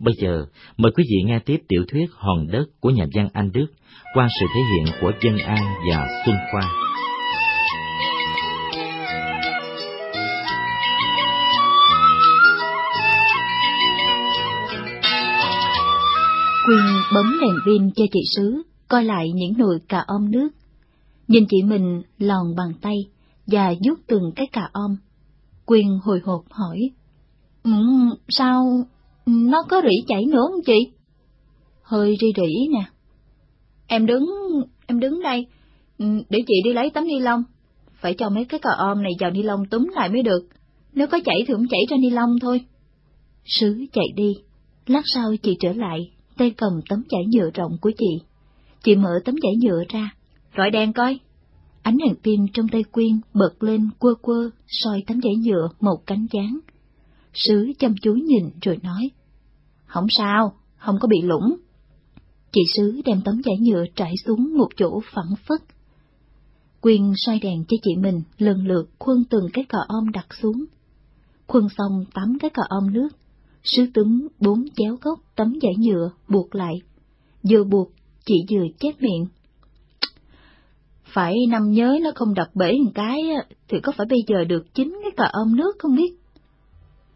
Bây giờ, mời quý vị nghe tiếp tiểu thuyết Hòn đất của nhà văn Anh Đức qua sự thể hiện của Dân An và Xuân Khoa. Quyên bấm đèn pin cho chị Sứ, coi lại những nồi cà om nước. Nhìn chị mình lòn bằng tay và vuốt từng cái cà om. Quyên hồi hộp hỏi. Ừ, sao nó có rỉ chảy nữa không chị? Hơi rỉ rỉ nè. Em đứng, em đứng đây, ừ, để chị đi lấy tấm ni lông. Phải cho mấy cái cà om này vào ni lông túm lại mới được. Nếu có chảy thì cũng chảy ra ni lông thôi. Sứ chạy đi. Lát sau chị trở lại, tay cầm tấm chải nhựa rộng của chị. Chị mở tấm chải nhựa ra, rọi đèn coi. Ánh đèn pin trong tay Quyên bật lên quơ quơ, soi tấm chải nhựa một cánh dáng. Sứ chăm chú nhìn rồi nói, không sao, không có bị lũng. Chị Sứ đem tấm giấy nhựa trải xuống một chỗ phẳng phất. Quyên soi đèn cho chị mình lần lượt khuân từng cái cò om đặt xuống. Khuân xong tắm cái cò om nước, Sứ túm bốn chéo gốc tấm giấy nhựa buộc lại. Vừa buộc, chị vừa chép miệng. Phải năm nhớ nó không đập bể một cái thì có phải bây giờ được chính cái cò ôm nước không biết.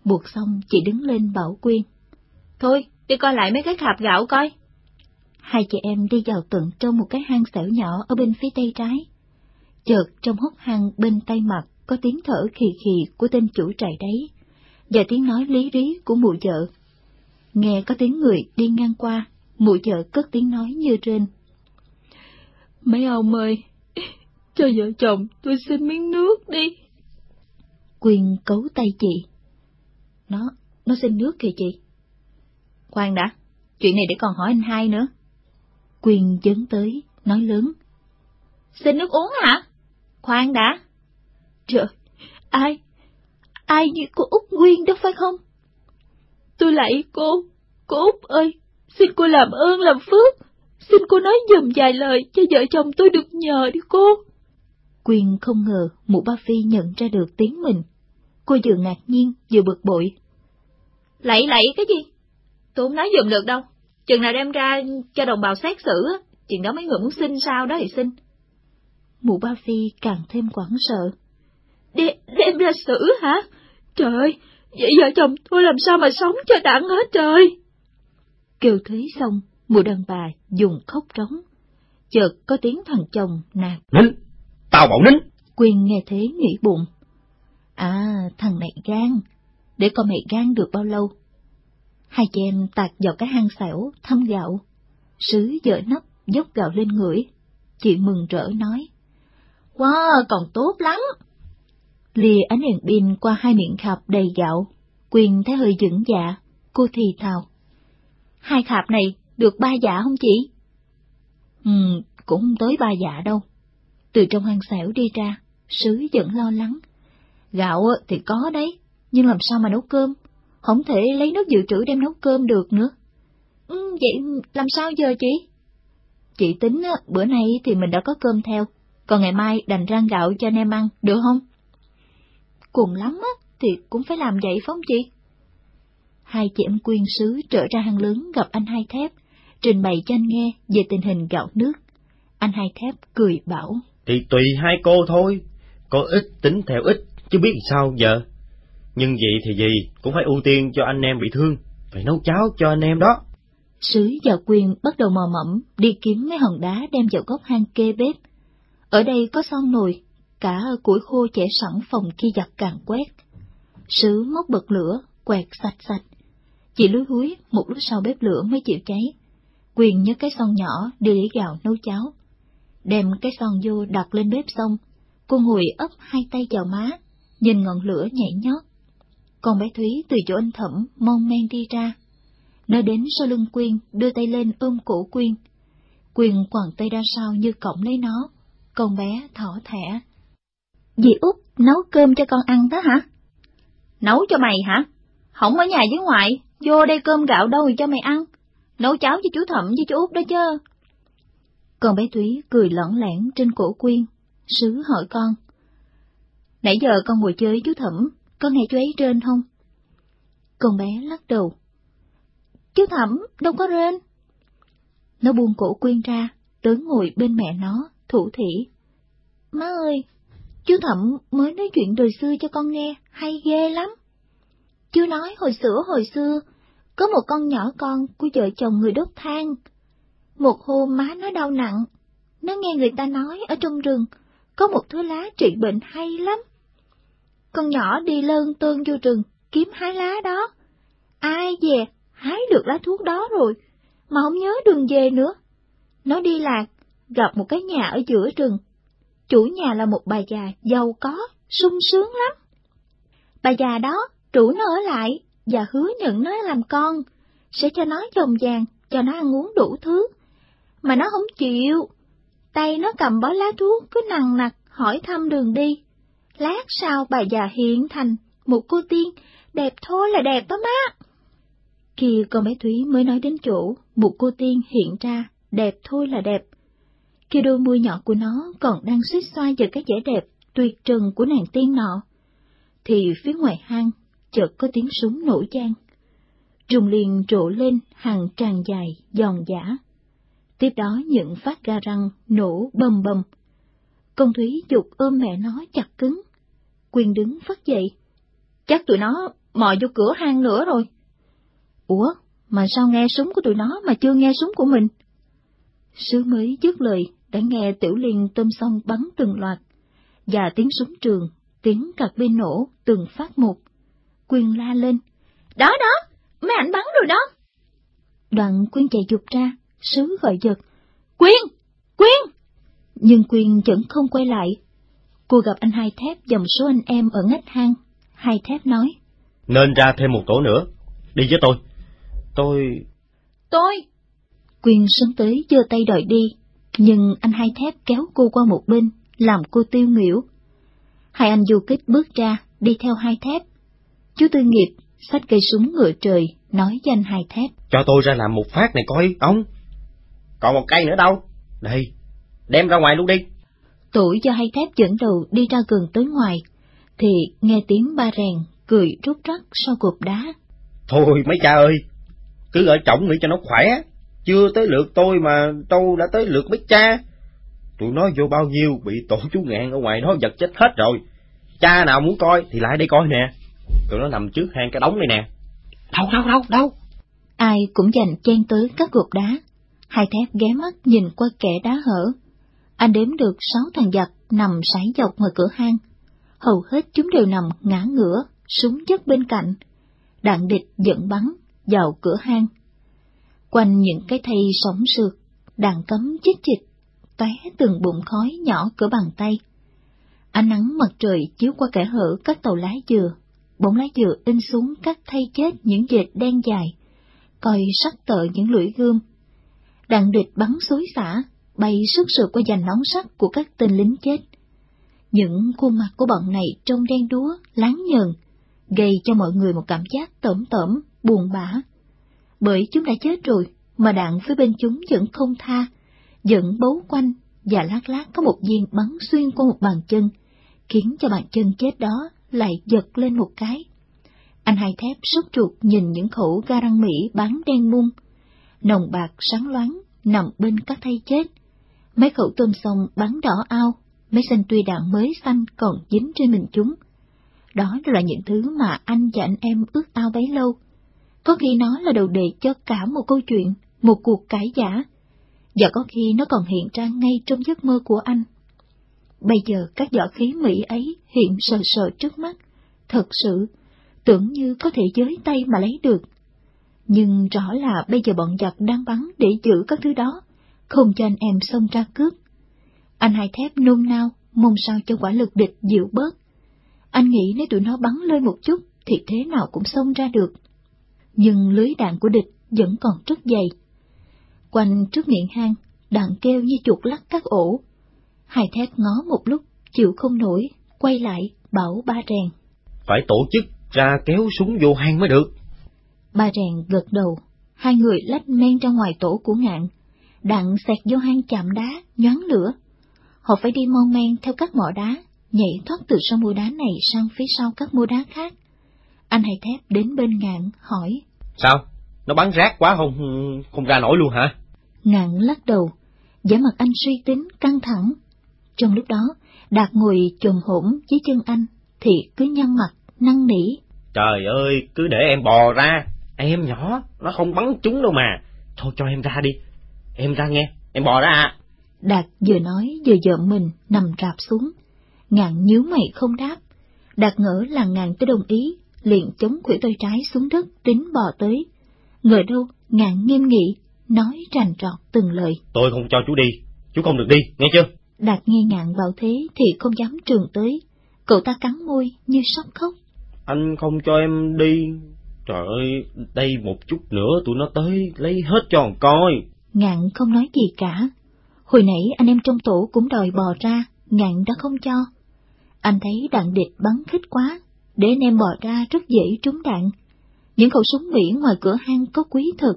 Buộc xong chị đứng lên bảo Quyên. Thôi, đi coi lại mấy cái hạp gạo coi. Hai chị em đi vào tận trong một cái hang xẻo nhỏ ở bên phía tay trái. Chợt trong hốc hang bên tay mặt có tiếng thở khì khì của tên chủ trại đấy và tiếng nói lý rí của mụ vợ. Nghe có tiếng người đi ngang qua, mụ vợ cất tiếng nói như trên. Mấy ông ơi, cho vợ chồng tôi xin miếng nước đi. Quyền cấu tay chị. Nó, nó xin nước kìa chị. Khoan đã, chuyện này để còn hỏi anh hai nữa. Quyền dấn tới, nói lớn. Xin nước uống hả? Khoan đã. Trời, ai, ai như cô Út Nguyên đó phải không? Tôi lạy cô, cô Út ơi, xin cô làm ơn làm phước, xin cô nói dùm vài lời cho vợ chồng tôi được nhờ đi cô. Quyên không ngờ mụ ba Phi nhận ra được tiếng mình. Cô vừa ngạc nhiên vừa bực bội. Lạy lạy cái gì? Tôi không nói dùm được đâu. Chừng nào đem ra cho đồng bào xét xử, chừng đó mấy người muốn xin sao đó thì xin. Mụ ba Phi càng thêm quảng sợ. Đe, đem ra xử hả? Trời ơi, vậy vợ chồng tôi làm sao mà sống cho đặng hết trời? Kêu thế xong, mụ đàn bà dùng khóc trống. Chợt có tiếng thằng chồng nạt. Nín! Tao bảo nín! Quyên nghe thế nghĩ bụng. À, thằng này gan, để coi mày gan được bao lâu. Hai chị em tạt vào cái hang xẻo, thăm gạo. Sứ dở nắp, dốc gạo lên ngửi. Chị mừng rỡ nói. Wow, còn tốt lắm lìa ánh đèn pin qua hai miệng khạp đầy gạo, Quyền thấy hơi dững dạ, cô thì thào. Hai khạp này được ba dạ không chị? Ừ, cũng không tới ba dạ đâu. Từ trong hang xẻo đi ra, sứ vẫn lo lắng. Gạo thì có đấy, nhưng làm sao mà nấu cơm? Không thể lấy nước dự trữ đem nấu cơm được nữa. Ừ, vậy làm sao giờ chị? Chị tính bữa nay thì mình đã có cơm theo, còn ngày mai đành rang gạo cho anh em ăn, được không? cùng lắm á, thì cũng phải làm vậy phóng chị. Hai chị em quyên sứ trở ra hang lớn gặp anh hai thép, trình bày cho anh nghe về tình hình gạo nước. Anh hai thép cười bảo. Thì tùy hai cô thôi, có ít tính theo ít, chứ biết sao giờ. Nhưng vậy thì gì, cũng phải ưu tiên cho anh em bị thương, phải nấu cháo cho anh em đó. Sứ và Quyên bắt đầu mò mẫm đi kiếm mấy hòn đá đem vào góc hang kê bếp. Ở đây có son nồi, cả củi khô chẻ sẵn phòng khi giặt càng quét. Sứ móc bật lửa, quẹt sạch sạch. Chị lúi húi, một lúc sau bếp lửa mới chịu cháy. Quyền nhớ cái son nhỏ đưa để gạo nấu cháo. Đem cái son vô đặt lên bếp xong, cô ngồi ấp hai tay vào má, nhìn ngọn lửa nhảy nhót. Con bé Thúy từ chỗ anh thẩm mon men đi ra. Nó đến sau lưng Quyên, đưa tay lên ôm cổ Quyên. Quyên quàng tay ra sau như cổng lấy nó. Con bé thỏ thẻ, Dì Út nấu cơm cho con ăn đó hả? Nấu cho mày hả? Không ở nhà với ngoại, vô đây cơm gạo đâu cho mày ăn. Nấu cháo cho chú Thẩm với chú Út đó chứ. Con bé Thúy cười lỏng lẻn trên cổ Quyên, sứ hỏi con. Nãy giờ con ngồi chơi với chú Thẩm, có nghe chú ấy trên không? Con bé lắc đầu. chú Thẩm đâu có rên. Nó buông cổ Quyên ra, tới ngồi bên mẹ nó, thủ thỉ. Má ơi, chú Thẩm mới nói chuyện đời xưa cho con nghe, hay ghê lắm. Chú nói hồi xưa hồi xưa, có một con nhỏ con của vợ chồng người đốt than. Một hôm má nó đau nặng, nó nghe người ta nói ở trong rừng, có một thứ lá trị bệnh hay lắm. Con nhỏ đi lơn tơn vô rừng, kiếm hái lá đó. Ai về, hái được lá thuốc đó rồi, mà không nhớ đường về nữa. Nó đi lạc, gặp một cái nhà ở giữa rừng. Chủ nhà là một bà già giàu có, sung sướng lắm. Bà già đó, chủ nó ở lại, và hứa nhận nó làm con, sẽ cho nó dòng vàng, cho nó ăn uống đủ thứ. Mà nó không chịu, tay nó cầm bó lá thuốc cứ nằng nặc hỏi thăm đường đi. Lát sau bà già hiện thành một cô tiên, đẹp thôi là đẹp đó má. khi con bé Thúy mới nói đến chỗ, một cô tiên hiện ra, đẹp thôi là đẹp. Khi đôi môi nhỏ của nó còn đang suýt xoay vào cái vẻ đẹp tuyệt trần của nàng tiên nọ, thì phía ngoài hang chợt có tiếng súng nổ giang, Trùng liền trổ lên hàng tràn dài, giòn giả. Tiếp đó những phát ga răng nổ bầm bầm. Công Thúy dục ôm mẹ nó chặt cứng. quyên đứng phát dậy. Chắc tụi nó mò vô cửa hang nữa rồi. Ủa, mà sao nghe súng của tụi nó mà chưa nghe súng của mình? Sứ mới dứt lời, đã nghe tiểu liên tôm xong bắn từng loạt, và tiếng súng trường, tiếng cạc bên nổ từng phát một. Quyên la lên. Đó đó, mấy ảnh bắn rồi đó. Đoạn Quyên chạy dục ra, sứ gọi giật. Quyên! Quyên! Nhưng Quyên vẫn không quay lại. Cô gặp anh Hai Thép dòng số anh em ở ngách hang. Hai Thép nói. Nên ra thêm một tổ nữa. Đi với tôi. Tôi... Tôi... Quyên sớm tới giơ tay đòi đi, nhưng anh Hai Thép kéo cô qua một bên, làm cô tiêu nghỉu. Hai anh du kích bước ra, đi theo Hai Thép. Chú Tư Nghiệp xách cây súng ngựa trời, nói với anh Hai Thép. Cho tôi ra làm một phát này coi, ông. Còn một cây nữa đâu? Đây, đem ra ngoài luôn đi. Tuổi cho Hai Thép dẫn đầu đi ra gần tới ngoài, thì nghe tiếng ba rèn cười rút rắc sau cột đá. Thôi mấy cha ơi, cứ ở trọng nghỉ cho nó khỏe. Chưa tới lượt tôi mà đâu đã tới lượt mấy cha. Tụi nó vô bao nhiêu bị tổ chú ngạn ở ngoài đó giật chết hết rồi. Cha nào muốn coi thì lại đây coi nè. Tụi nó nằm trước hang cái đống này nè. Đâu, đâu, đâu, đâu. Ai cũng dành chen tới các gục đá. Hai thép ghé mắt nhìn qua kẻ đá hở. Anh đếm được sáu thằng giặc nằm sải dọc ngoài cửa hang. Hầu hết chúng đều nằm ngã ngửa, súng chất bên cạnh. Đạn địch dẫn bắn vào cửa hang. Quanh những cái thây sống sượt, đạn cấm chích chịch, tóe từng bụng khói nhỏ cỡ bàn tay. Ánh nắng mặt trời chiếu qua kẻ hở các tàu lá dừa, bóng lá dừa in xuống các thay chết những dệt đen dài, coi sắc tợ những lưỡi gươm. Đạn địch bắn xối xả, bay sức sượt qua dành nóng sắt của các tên lính chết. Những khuôn mặt của bọn này trông đen đúa, láng nhờn, gây cho mọi người một cảm giác tẩm tẩm, buồn bã. Bởi chúng đã chết rồi, mà đạn phía bên chúng vẫn không tha, vẫn bấu quanh, và lát lát có một viên bắn xuyên qua một bàn chân, khiến cho bàn chân chết đó lại giật lên một cái. Anh hai thép sốt ruột nhìn những khẩu ga răng Mỹ bán đen mung nồng bạc sáng loáng nằm bên các thay chết. Mấy khẩu tôm sông bắn đỏ ao, mấy xanh tuy đạn mới xanh còn dính trên mình chúng. Đó là những thứ mà anh và anh em ước ao bấy lâu. Có khi nó là đầu đề cho cả một câu chuyện, một cuộc cãi giả, và có khi nó còn hiện ra ngay trong giấc mơ của anh. Bây giờ các võ khí Mỹ ấy hiện sờ sờ trước mắt, thật sự, tưởng như có thể giới tay mà lấy được. Nhưng rõ là bây giờ bọn giặc đang bắn để giữ các thứ đó, không cho anh em xông ra cướp. Anh hai thép nôn nao, mong sao cho quả lực địch dịu bớt. Anh nghĩ nếu tụi nó bắn lên một chút thì thế nào cũng xông ra được. Nhưng lưới đạn của địch vẫn còn rất dày. Quanh trước miệng hang, đạn kêu như chuột lắc các ổ. Hai thép ngó một lúc, chịu không nổi, quay lại, bảo ba rèn. Phải tổ chức ra kéo súng vô hang mới được. Ba rèn gật đầu, hai người lách men ra ngoài tổ của ngạn, đạn xẹt vô hang chạm đá, nhoáng lửa. Họ phải đi mon men theo các mỏ đá, nhảy thoát từ sau mô đá này sang phía sau các mô đá khác. Anh hai thép đến bên ngạn, hỏi. Sao? nó bắn rác quá không không ra nổi luôn hả? Ngạn lắc đầu, vẻ mặt anh suy tính, căng thẳng. Trong lúc đó, Đạt ngồi chồm hổm dưới chân anh, thì cứ nhăn mặt, năn nỉ. Trời ơi, cứ để em bò ra, em nhỏ, nó không bắn trúng đâu mà. Thôi cho em ra đi, em ra nghe, em bò ra à. Đạt vừa nói vừa dợm mình nằm rạp xuống. Ngạn nhíu mày không đáp. Đạt ngỡ là ngạn tới đồng ý, liền chống khuỷu tay trái xuống đất tính bò tới. Ngờ đâu, ngạn nghiêm nghị, nói rành rọt từng lời. Tôi không cho chú đi, chú không được đi, nghe chưa? Đạt nghe ngạn bảo thế thì không dám trường tới. Cậu ta cắn môi như sắp khóc. Anh không cho em đi. Trời ơi, đây một chút nữa tụi nó tới lấy hết cho coi. Ngạn không nói gì cả. Hồi nãy anh em trong tổ cũng đòi bò ra, ngạn đã không cho. Anh thấy đạn địch bắn khích quá, để anh em bò ra rất dễ trúng đạn. Những khẩu súng Mỹ ngoài cửa hang có quý thực,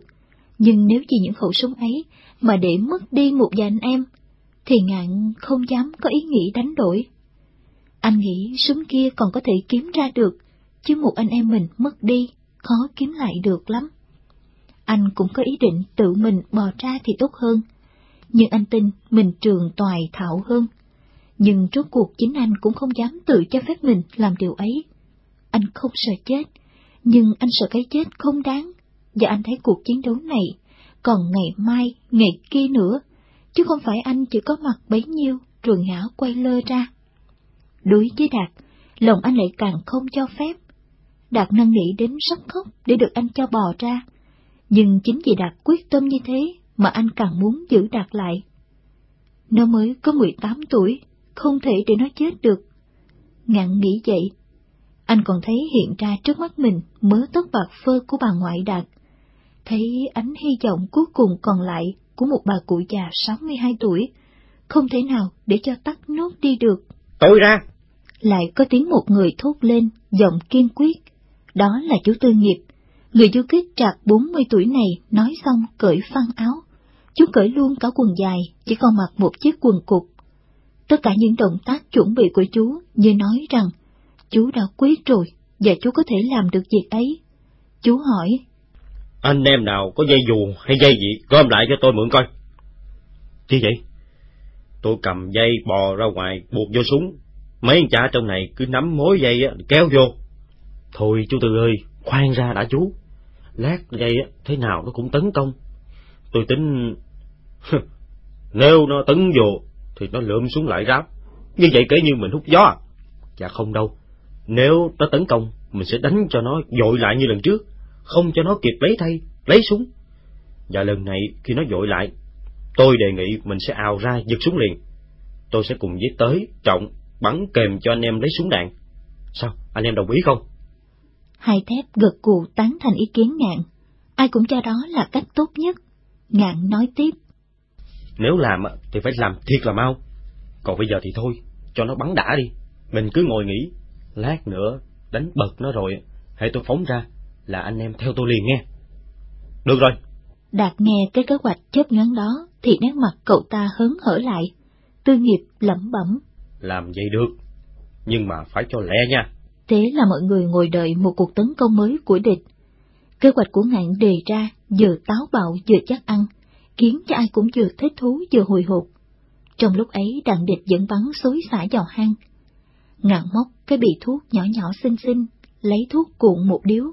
nhưng nếu vì những khẩu súng ấy mà để mất đi một vài anh em, thì ngạn không dám có ý nghĩ đánh đổi. Anh nghĩ súng kia còn có thể kiếm ra được, chứ một anh em mình mất đi, khó kiếm lại được lắm. Anh cũng có ý định tự mình bò ra thì tốt hơn, nhưng anh tin mình trường toài thạo hơn. Nhưng rốt cuộc chính anh cũng không dám tự cho phép mình làm điều ấy. Anh không sợ chết, nhưng anh sợ cái chết không đáng, và anh thấy cuộc chiến đấu này còn ngày mai, ngày kia nữa, chứ không phải anh chỉ có mặt bấy nhiêu rồi ngã quay lơ ra. Đối với Đạt, lòng anh lại càng không cho phép. Đạt năn nỉ đến sắp khóc để được anh cho bò ra, nhưng chính vì Đạt quyết tâm như thế mà anh càng muốn giữ Đạt lại. Nó mới có 18 tuổi, không thể để nó chết được. Ngạn nghĩ vậy, anh còn thấy hiện ra trước mắt mình mớ tóc bạc phơ của bà ngoại Đạt, thấy ánh hy vọng cuối cùng còn lại của một bà cụ già 62 tuổi, không thể nào để cho tắt nốt đi được. Tôi ra! Lại có tiếng một người thốt lên, giọng kiên quyết. Đó là chú Tư Nghiệp. Người du kích trạc 40 tuổi này nói xong cởi phăng áo. Chú cởi luôn cả quần dài, chỉ còn mặc một chiếc quần cục. Tất cả những động tác chuẩn bị của chú như nói rằng, chú đã quyết rồi, và chú có thể làm được việc ấy. Chú hỏi, Anh em nào có dây dù hay dây gì, gom lại cho tôi mượn coi. Chi vậy? Tôi cầm dây bò ra ngoài, buộc vô súng. Mấy anh cha trong này cứ nắm mối dây kéo vô. Thôi chú Tư ơi, khoan ra đã chú. Lát dây thế nào nó cũng tấn công. Tôi tính... Nếu nó tấn vô, thì nó lượm xuống lại ráp. Như vậy kể như mình hút gió à? Dạ không đâu. Nếu nó tấn công, mình sẽ đánh cho nó dội lại như lần trước, không cho nó kịp lấy thay, lấy súng. Và lần này khi nó dội lại, tôi đề nghị mình sẽ ào ra giật súng liền. Tôi sẽ cùng với tới, trọng, bắn kèm cho anh em lấy súng đạn. Sao, anh em đồng ý không? Hai thép gật cù tán thành ý kiến ngạn, ai cũng cho đó là cách tốt nhất. Ngạn nói tiếp. Nếu làm thì phải làm thiệt là mau. Còn bây giờ thì thôi, cho nó bắn đã đi. Mình cứ ngồi nghỉ, lát nữa đánh bật nó rồi, hãy tôi phóng ra là anh em theo tôi liền nghe. Được rồi. Đạt nghe cái kế hoạch chớp nhoáng đó thì nét mặt cậu ta hớn hở lại. Tư nghiệp lẩm bẩm. Làm vậy được, nhưng mà phải cho lẹ nha. Thế là mọi người ngồi đợi một cuộc tấn công mới của địch. Kế hoạch của ngạn đề ra vừa táo bạo vừa chắc ăn, khiến cho ai cũng vừa thích thú vừa hồi hộp. Trong lúc ấy đạn địch vẫn bắn xối xả vào hang. Ngạn móc cái bị thuốc nhỏ nhỏ xinh xinh, lấy thuốc cuộn một điếu.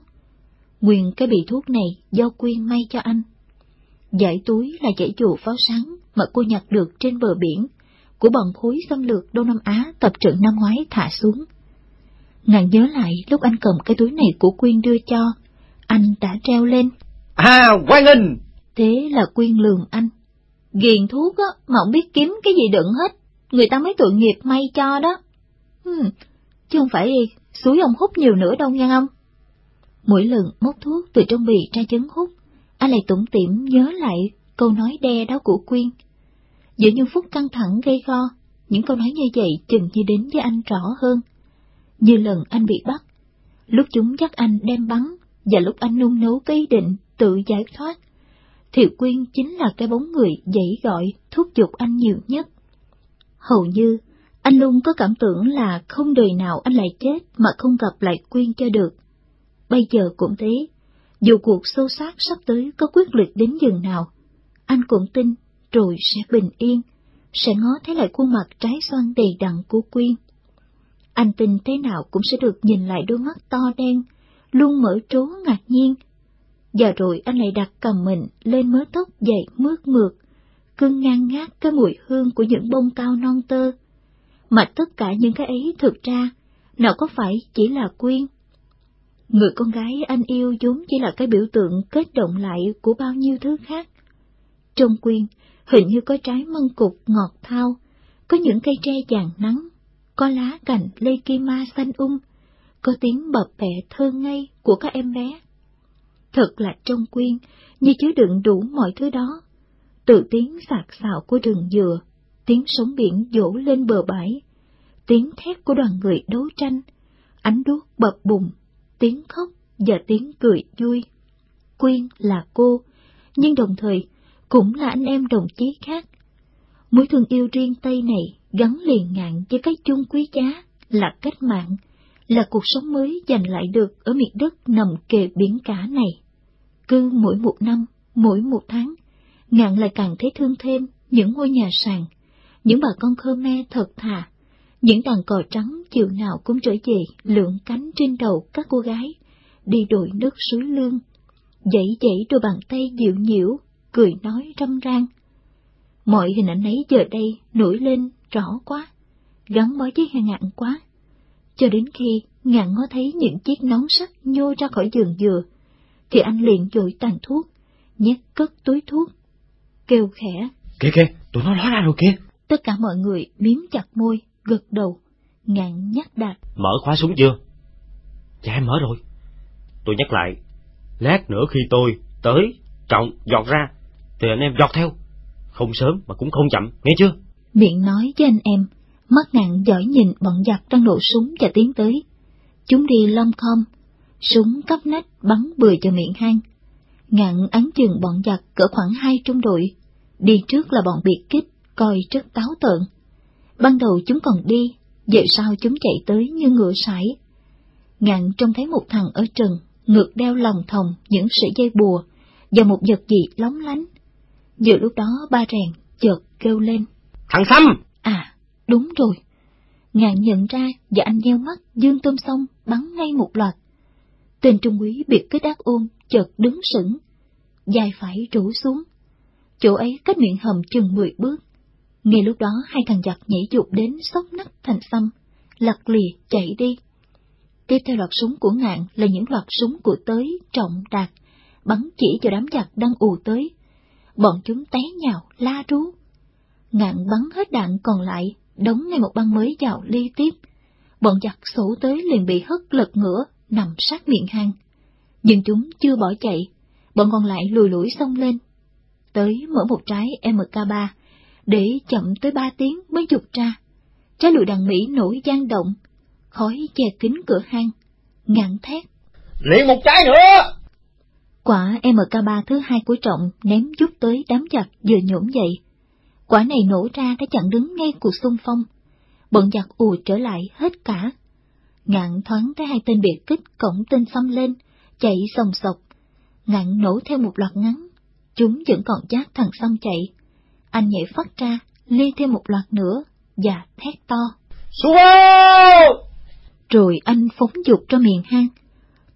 Nguyên cái bị thuốc này do Quyên may cho anh. Giải túi là giải dụ pháo sáng mà cô nhặt được trên bờ biển của bọn khối xâm lược Đông Nam Á tập trận năm ngoái thả xuống. Ngạn nhớ lại lúc anh cầm cái túi này của Quyên đưa cho, anh đã treo lên. À, Quang Hình! Thế là Quyên lườm anh. Ghiền thuốc á, mà không biết kiếm cái gì đựng hết, người ta mới tội nghiệp may cho đó. Hmm, chứ không phải suối ông hút nhiều nữa đâu nha ông. Mỗi lần móc thuốc từ trong bì ra chấn hút, anh lại tủm tỉm nhớ lại câu nói đe đó của Quyên. Giữa những phút căng thẳng gây go, những câu nói như vậy chừng như đến với anh rõ hơn. Như lần anh bị bắt, lúc chúng dắt anh đem bắn, và lúc anh nung nấu cái ý định tự giải thoát, thiệu Quyên chính là cái bóng người dãy gọi, thúc giục anh nhiều nhất. Hầu như, anh luôn có cảm tưởng là không đời nào anh lại chết mà không gặp lại Quyên cho được. Bây giờ cũng thế, Dù cuộc sâu sát sắp tới có quyết liệt đến dừng nào, anh cũng tin rồi sẽ bình yên, sẽ ngó thấy lại khuôn mặt trái xoan đầy đặn của Quyên. Anh tin thế nào cũng sẽ được nhìn lại đôi mắt to đen, luôn mở trố ngạc nhiên. Và rồi anh lại đặt cầm mình lên mớ tóc dày mướt mượt, cưng ngang ngát cái mùi hương của những bông cao non tơ. Mà tất cả những cái ấy thực ra, nào có phải chỉ là Quyên. Người con gái anh yêu vốn chỉ là cái biểu tượng kết động lại của bao nhiêu thứ khác. Trong Quyên, hình như có trái măng cục ngọt thao, có những cây tre vàng nắng, có lá cành lê kim ma xanh um, có tiếng bập bẹ thơ ngây của các em bé. Thật là trong quyên, như chứa đựng đủ mọi thứ đó. Từ tiếng sạc xạo của rừng dừa, tiếng sóng biển dỗ lên bờ bãi, tiếng thét của đoàn người đấu tranh, ánh đuốc bập bùng, tiếng khóc và tiếng cười vui. Quyên là cô, nhưng đồng thời cũng là anh em đồng chí khác. Mối thương yêu riêng Tây này gắn liền ngạn với cái chung quý giá là cách mạng, là cuộc sống mới giành lại được ở miền đất nằm kề biển cả này. Cứ mỗi một năm, mỗi một tháng, ngạn lại càng thấy thương thêm những ngôi nhà sàn, những bà con Khmer thật thà, những đàn cò trắng chiều nào cũng trở về lượn cánh trên đầu các cô gái, đi đội nước suối lương, dãy dãy đôi bàn tay dịu nhiễu, cười nói râm ran. Mọi hình ảnh ấy giờ đây nổi lên rõ quá, gắn bó với ngạn quá. Cho đến khi ngạn ngó thấy những chiếc nón sắt nhô ra khỏi giường dừa, thì anh liền dội tàn thuốc, nhét cất túi thuốc, kêu khẽ. Kìa kìa, tụi nó ló ra rồi kìa. Tất cả mọi người miếm chặt môi, gật đầu, ngạn nhắc đạt. Mở khóa súng chưa? Dạ em mở rồi. Tôi nhắc lại, lát nữa khi tôi tới, trọng, giọt ra, thì anh em giọt theo. Không sớm mà cũng không chậm, nghe chưa? Miệng nói với anh em, mắt ngạn giỏi nhìn bọn giặc đang nổ súng và tiến tới. Chúng đi lom khom, súng cắp nách bắn bừa cho miệng hang. Ngạn ấn chừng bọn giặc cỡ khoảng hai trung đội, đi trước là bọn biệt kích, coi rất táo tợn. Ban đầu chúng còn đi, về sau chúng chạy tới như ngựa sải. Ngạn trông thấy một thằng ở trần, ngược đeo lòng thòng những sợi dây bùa, và một vật gì lóng lánh. Giữa lúc đó ba rèn chợt kêu lên. Thằng Sâm! À, đúng rồi. Ngạn nhận ra và anh nheo mắt dương tôm sông bắn ngay một loạt. Tên trung úy biệt cái đát ôm chợt đứng sững, dài phải rủ xuống. Chỗ ấy cách miệng hầm chừng mười bước. Ngay lúc đó hai thằng giặc nhảy dục đến sóc nách thành xăm, lật lìa chạy đi. Tiếp theo loạt súng của ngạn là những loạt súng của tới, trọng, đạt, bắn chỉ cho đám giặc đang ù tới. Bọn chúng té nhào, la rú. Ngạn bắn hết đạn còn lại, đóng ngay một băng mới vào ly tiếp. Bọn giặc sổ tới liền bị hất lật ngửa, nằm sát miệng hang. Nhưng chúng chưa bỏ chạy, bọn còn lại lùi lủi xông lên. Tới mở một trái MK3, để chậm tới ba tiếng mới dục ra. Trái lùi đằng Mỹ nổi gian động, khói che kín cửa hang, ngạn thét. Liền một trái nữa! Quả MK3 thứ hai của Trọng ném giúp tới đám giặc vừa nhổm dậy. Quả này nổ ra đã chặn đứng ngay cuộc xung phong. Bọn giặc ùa trở lại hết cả. Ngạn thoáng thấy hai tên biệt kích cổng tên xăm lên, chạy sòng sọc. Ngạn nổ theo một loạt ngắn. Chúng vẫn còn giác thằng xăm chạy. Anh nhảy phát ra, ly thêm một loạt nữa, và thét to. Xuống Rồi anh phóng dục cho miền hang.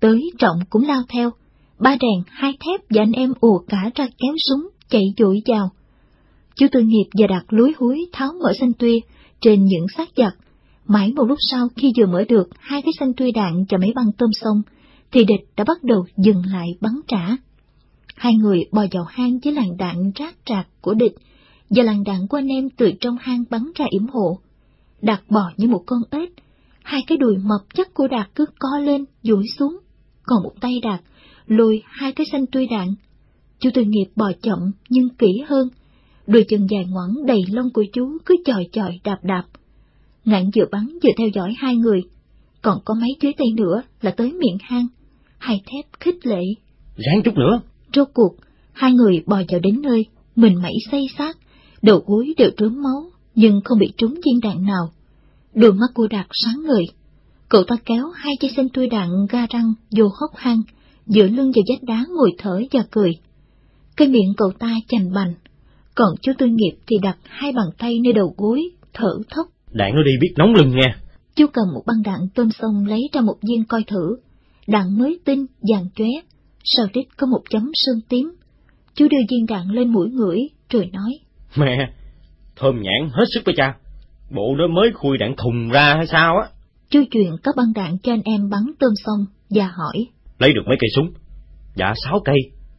Tới Trọng cũng lao theo ba đèn, hai thép và anh em ùa cả ra kéo súng, chạy dội vào. Chú Tư Nghiệp và đặt lúi húi tháo mở xanh tuya trên những xác giặc. Mãi một lúc sau khi vừa mở được hai cái xanh tuya đạn và mấy băng tôm sông, thì địch đã bắt đầu dừng lại bắn trả. Hai người bò vào hang với làn đạn rác rạc của địch, và làn đạn của anh em từ trong hang bắn ra yểm hộ. Đạt bò như một con ếch, hai cái đùi mập chắc của Đạt cứ co lên, duỗi xuống, còn một tay Đạt lùi hai cái xanh tươi đạn. Chú tội nghiệp bò chậm nhưng kỹ hơn, đôi chân dài ngoẵng đầy lông của chú cứ chòi chòi đạp đạp. Ngạn vừa bắn vừa theo dõi hai người, còn có mấy dưới tay nữa là tới miệng hang, hai thép khích lệ. Ráng chút nữa. Rốt cuộc, hai người bò vào đến nơi, mình mẩy xây xác, đầu gối đều trớm máu, nhưng không bị trúng viên đạn nào. Đôi mắt của Đạt sáng ngời. Cậu ta kéo hai chai xanh tươi đạn ga răng vô hốc hang, dựa lưng vào vách đá ngồi thở và cười. Cái miệng cậu ta chành bành, còn chú tư nghiệp thì đặt hai bàn tay nơi đầu gối, thở thốc. Đạn nó đi biết nóng lưng nha. Chú cầm một băng đạn tôm xong lấy ra một viên coi thử. Đạn mới tinh, vàng chóe, sau đít có một chấm sơn tím. Chú đưa viên đạn lên mũi ngửi, rồi nói. Mẹ, thơm nhãn hết sức với cha. Bộ nó mới khui đạn thùng ra hay sao á? Chú chuyện các băng đạn cho anh em bắn tôm xong và hỏi. Lấy được mấy cây súng? Dạ sáu cây,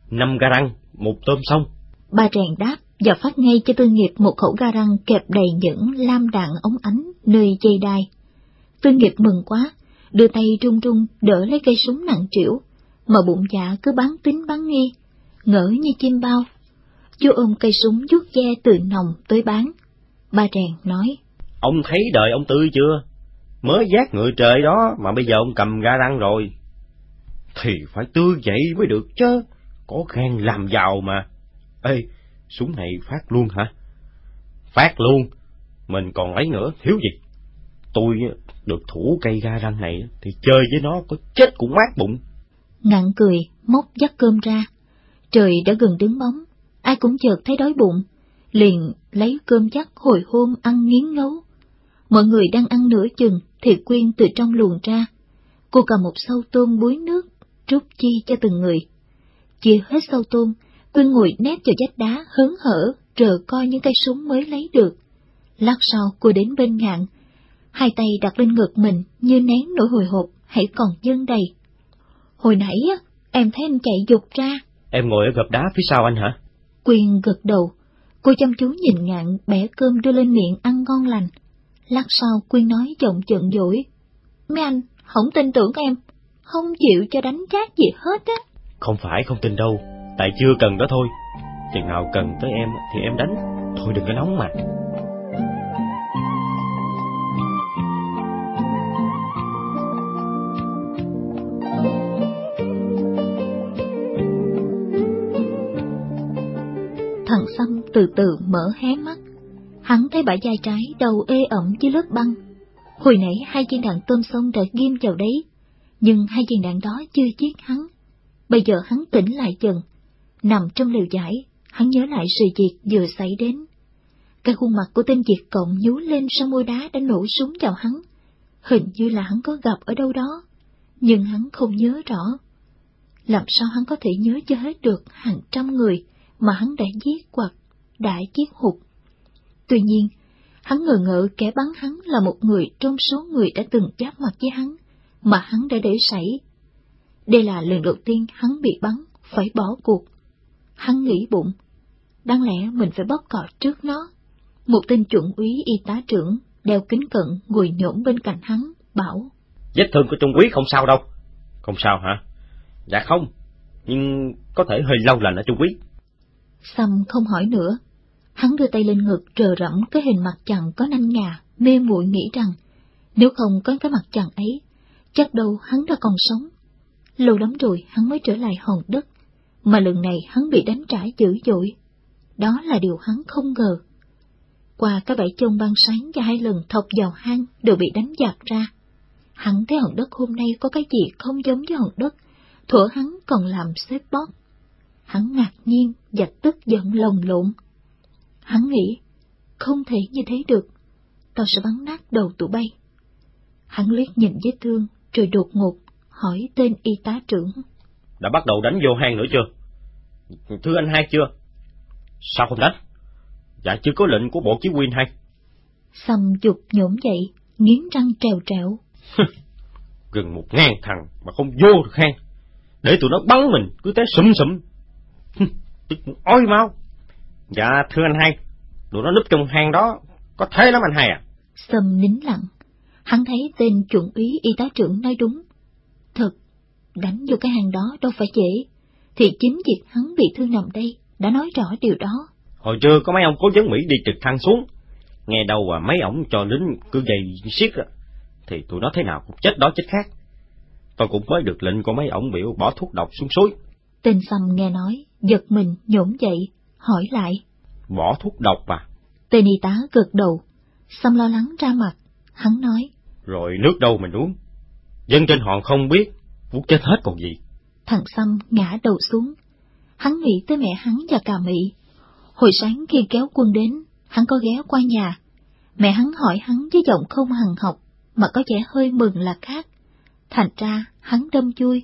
năm ga răng, một tôm xong. Ba rèn đáp và phát ngay cho tư nghiệp một khẩu ga răng kẹp đầy những lam đạn ống ánh nơi dây đai. Tư nghiệp mừng quá, đưa tay run run đỡ lấy cây súng nặng trĩu, mà bụng dạ cứ bán tính bán nghi, ngỡ như chim bao. Chú ôm cây súng rút ve từ nòng tới bán. Ba rèn nói. Ông thấy đời ông Tư chưa? Mới giác ngựa trời đó mà bây giờ ông cầm ga răng rồi. Thì phải tươi dậy mới được chứ, có gan làm giàu mà. Ê, súng này phát luôn hả? Phát luôn, mình còn lấy nữa, thiếu gì? Tôi được thủ cây ga răng này thì chơi với nó có chết cũng mát bụng. Ngặn cười, móc dắt cơm ra. Trời đã gần đứng bóng, ai cũng chợt thấy đói bụng, liền lấy cơm chắc hồi hôm ăn nghiến ngấu. Mọi người đang ăn nửa chừng thì Quyên từ trong luồng ra. Cô cầm một sâu tôm búi nước, trút chi cho từng người. Chia hết sâu tôm, Quyên ngồi nép vào vách đá hớn hở, rờ coi những cây súng mới lấy được. Lát sau cô đến bên ngạn, hai tay đặt lên ngực mình như nén nỗi hồi hộp hãy còn dâng đầy. Hồi nãy á, em thấy anh chạy dục ra. Em ngồi ở gập đá phía sau anh hả? Quyên gật đầu, cô chăm chú nhìn ngạn bẻ cơm đưa lên miệng ăn ngon lành. Lát sau Quyên nói giọng giận dỗi. Mấy anh, không tin tưởng em, không chịu cho đánh chát gì hết á. Không phải không tin đâu, tại chưa cần đó thôi. Chừng nào cần tới em thì em đánh, thôi đừng có nóng mà. Thằng Sâm từ từ mở hé mắt. Hắn thấy bả vai trái đầu ê ẩm dưới lớp băng. Hồi nãy hai viên đạn tôm sông đã ghim vào đấy, nhưng hai viên đạn đó chưa giết hắn. Bây giờ hắn tỉnh lại dần, nằm trong liều giải, hắn nhớ lại sự việc vừa xảy đến. Cái khuôn mặt của tên Việt Cộng nhú lên sau môi đá đã nổ súng vào hắn. Hình như là hắn có gặp ở đâu đó, nhưng hắn không nhớ rõ. Làm sao hắn có thể nhớ cho hết được hàng trăm người mà hắn đã giết hoặc đã giết hụt? Tuy nhiên, hắn ngờ ngợ kẻ bắn hắn là một người trong số người đã từng giáp mặt với hắn, mà hắn đã để xảy. Đây là lần đầu tiên hắn bị bắn, phải bỏ cuộc. Hắn nghĩ bụng, đáng lẽ mình phải bóp cò trước nó. Một tên chuẩn úy y tá trưởng, đeo kính cận, ngồi nhổm bên cạnh hắn, bảo. Vết thương của Trung Quý không sao đâu. Không sao hả? Dạ không, nhưng có thể hơi lâu lành ở Trung Quý. Sâm không hỏi nữa. Hắn đưa tay lên ngực trờ rẫm cái hình mặt chằn có nanh ngà, mê muội nghĩ rằng, nếu không có cái mặt chằn ấy, chắc đâu hắn đã còn sống. Lâu lắm rồi hắn mới trở lại hòn đất, mà lần này hắn bị đánh trả dữ dội. Đó là điều hắn không ngờ. Qua cái bãi chông ban sáng và hai lần thọc vào hang đều bị đánh giặc ra. Hắn thấy hòn đất hôm nay có cái gì không giống với hòn đất, thuở hắn còn làm xếp bót. Hắn ngạc nhiên và tức giận lồng lộn. Hắn nghĩ, không thể như thế được, tao sẽ bắn nát đầu tụi bay. Hắn liếc nhìn vết thương, rồi đột ngột hỏi tên y tá trưởng. Đã bắt đầu đánh vô hang nữa chưa? Thưa anh hai chưa? Sao không đánh? Dạ chưa có lệnh của bộ chỉ huy hay. Sầm dục nhổm dậy, nghiến răng trèo trèo. Gần một ngàn thằng mà không vô được hang. Để tụi nó bắn mình, cứ té sụm sụm. Tức ôi mau. Dạ thưa anh hai, tụi nó núp trong hang đó, có thế lắm anh hai à? Sâm nín lặng, hắn thấy tên chuẩn úy y tá trưởng nói đúng. Thật, đánh vô cái hang đó đâu phải dễ, thì chính việc hắn bị thương nằm đây đã nói rõ điều đó. Hồi trưa có mấy ông cố vấn Mỹ đi trực thăng xuống, nghe đâu à mấy ổng cho lính cứ dày siết á, thì tụi nó thế nào cũng chết đó chết khác. Tôi cũng mới được lệnh của mấy ổng biểu bỏ thuốc độc xuống suối. Tên Sâm nghe nói, giật mình nhổm dậy, hỏi lại. Bỏ thuốc độc à? Tên y tá gật đầu, Sâm lo lắng ra mặt, hắn nói. Rồi nước đâu mình uống? Dân trên họ không biết, muốn chết hết còn gì. Thằng Sâm ngã đầu xuống. Hắn nghĩ tới mẹ hắn và cà mị. Hồi sáng khi kéo quân đến, hắn có ghé qua nhà. Mẹ hắn hỏi hắn với giọng không hằng học, mà có vẻ hơi mừng là khác. Thành ra, hắn đâm chui.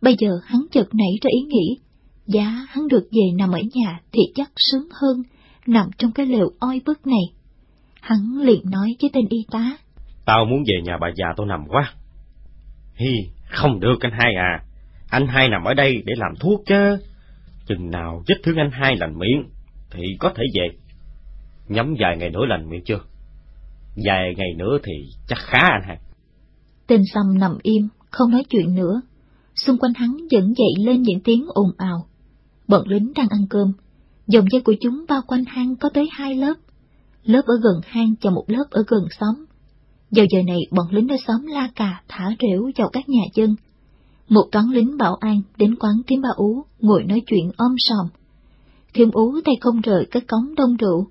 Bây giờ hắn chợt nảy ra ý nghĩ, giá hắn được về nằm ở nhà thì chắc sướng hơn, nằm trong cái lều oi bức này. Hắn liền nói với tên y tá. Tao muốn về nhà bà già tao nằm quá. Hi, không được anh hai à. Anh hai nằm ở đây để làm thuốc chứ. Chừng nào vết thương anh hai lành miệng, thì có thể về. Nhắm vài ngày nữa lành miệng chưa? Vài ngày nữa thì chắc khá anh hai. Tên Sâm nằm im, không nói chuyện nữa. Xung quanh hắn vẫn dậy lên những tiếng ồn ào. Bọn lính đang ăn cơm. Dòng dây của chúng bao quanh hang có tới hai lớp. Lớp ở gần hang và một lớp ở gần xóm. Vào giờ này bọn lính ở xóm la cà thả rễu vào các nhà dân. Một toán lính bảo an đến quán tím ba ú ngồi nói chuyện om sòm. Thiêm ú tay không rời cái cống đông rượu.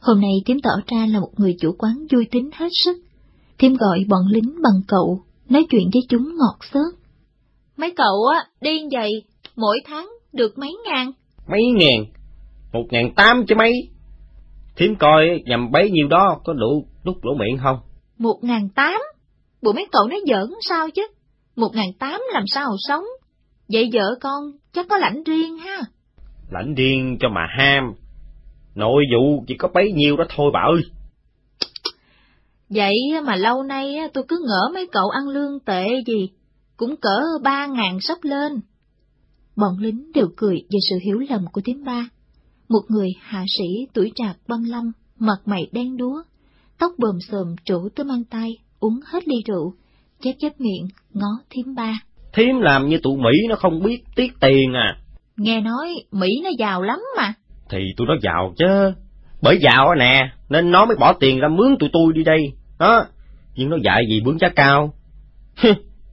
Hôm nay tím tỏ ra là một người chủ quán vui tính hết sức. Thiêm gọi bọn lính bằng cậu, nói chuyện với chúng ngọt xớt. Mấy cậu á, điên vậy, mỗi tháng được mấy ngàn. Mấy ngàn? Một ngàn tám chứ mấy? Thiếm coi nhằm bấy nhiêu đó có đủ đút lỗ miệng không? Một ngàn tám? Bộ mấy cậu nói giỡn sao chứ? Một ngàn tám làm sao sống? Vậy vợ con chắc có lãnh riêng ha? Lãnh riêng cho mà ham. Nội vụ chỉ có bấy nhiêu đó thôi bà ơi. Vậy mà lâu nay tôi cứ ngỡ mấy cậu ăn lương tệ gì, cũng cỡ ba ngàn sắp lên. Bọn lính đều cười về sự hiểu lầm của tím ba. Một người hạ sĩ tuổi trạc băm lăm, mặt mày đen đúa, tóc bờm sờm trổ tới mang tay, uống hết ly rượu, chép chép miệng, ngó thím ba. Thím làm như tụi Mỹ nó không biết tiếc tiền à. Nghe nói Mỹ nó giàu lắm mà. Thì tụi nó giàu chứ. Bởi giàu nè, nên nó mới bỏ tiền ra mướn tụi tôi đi đây. Đó, nhưng nó dạy gì bướng giá cao.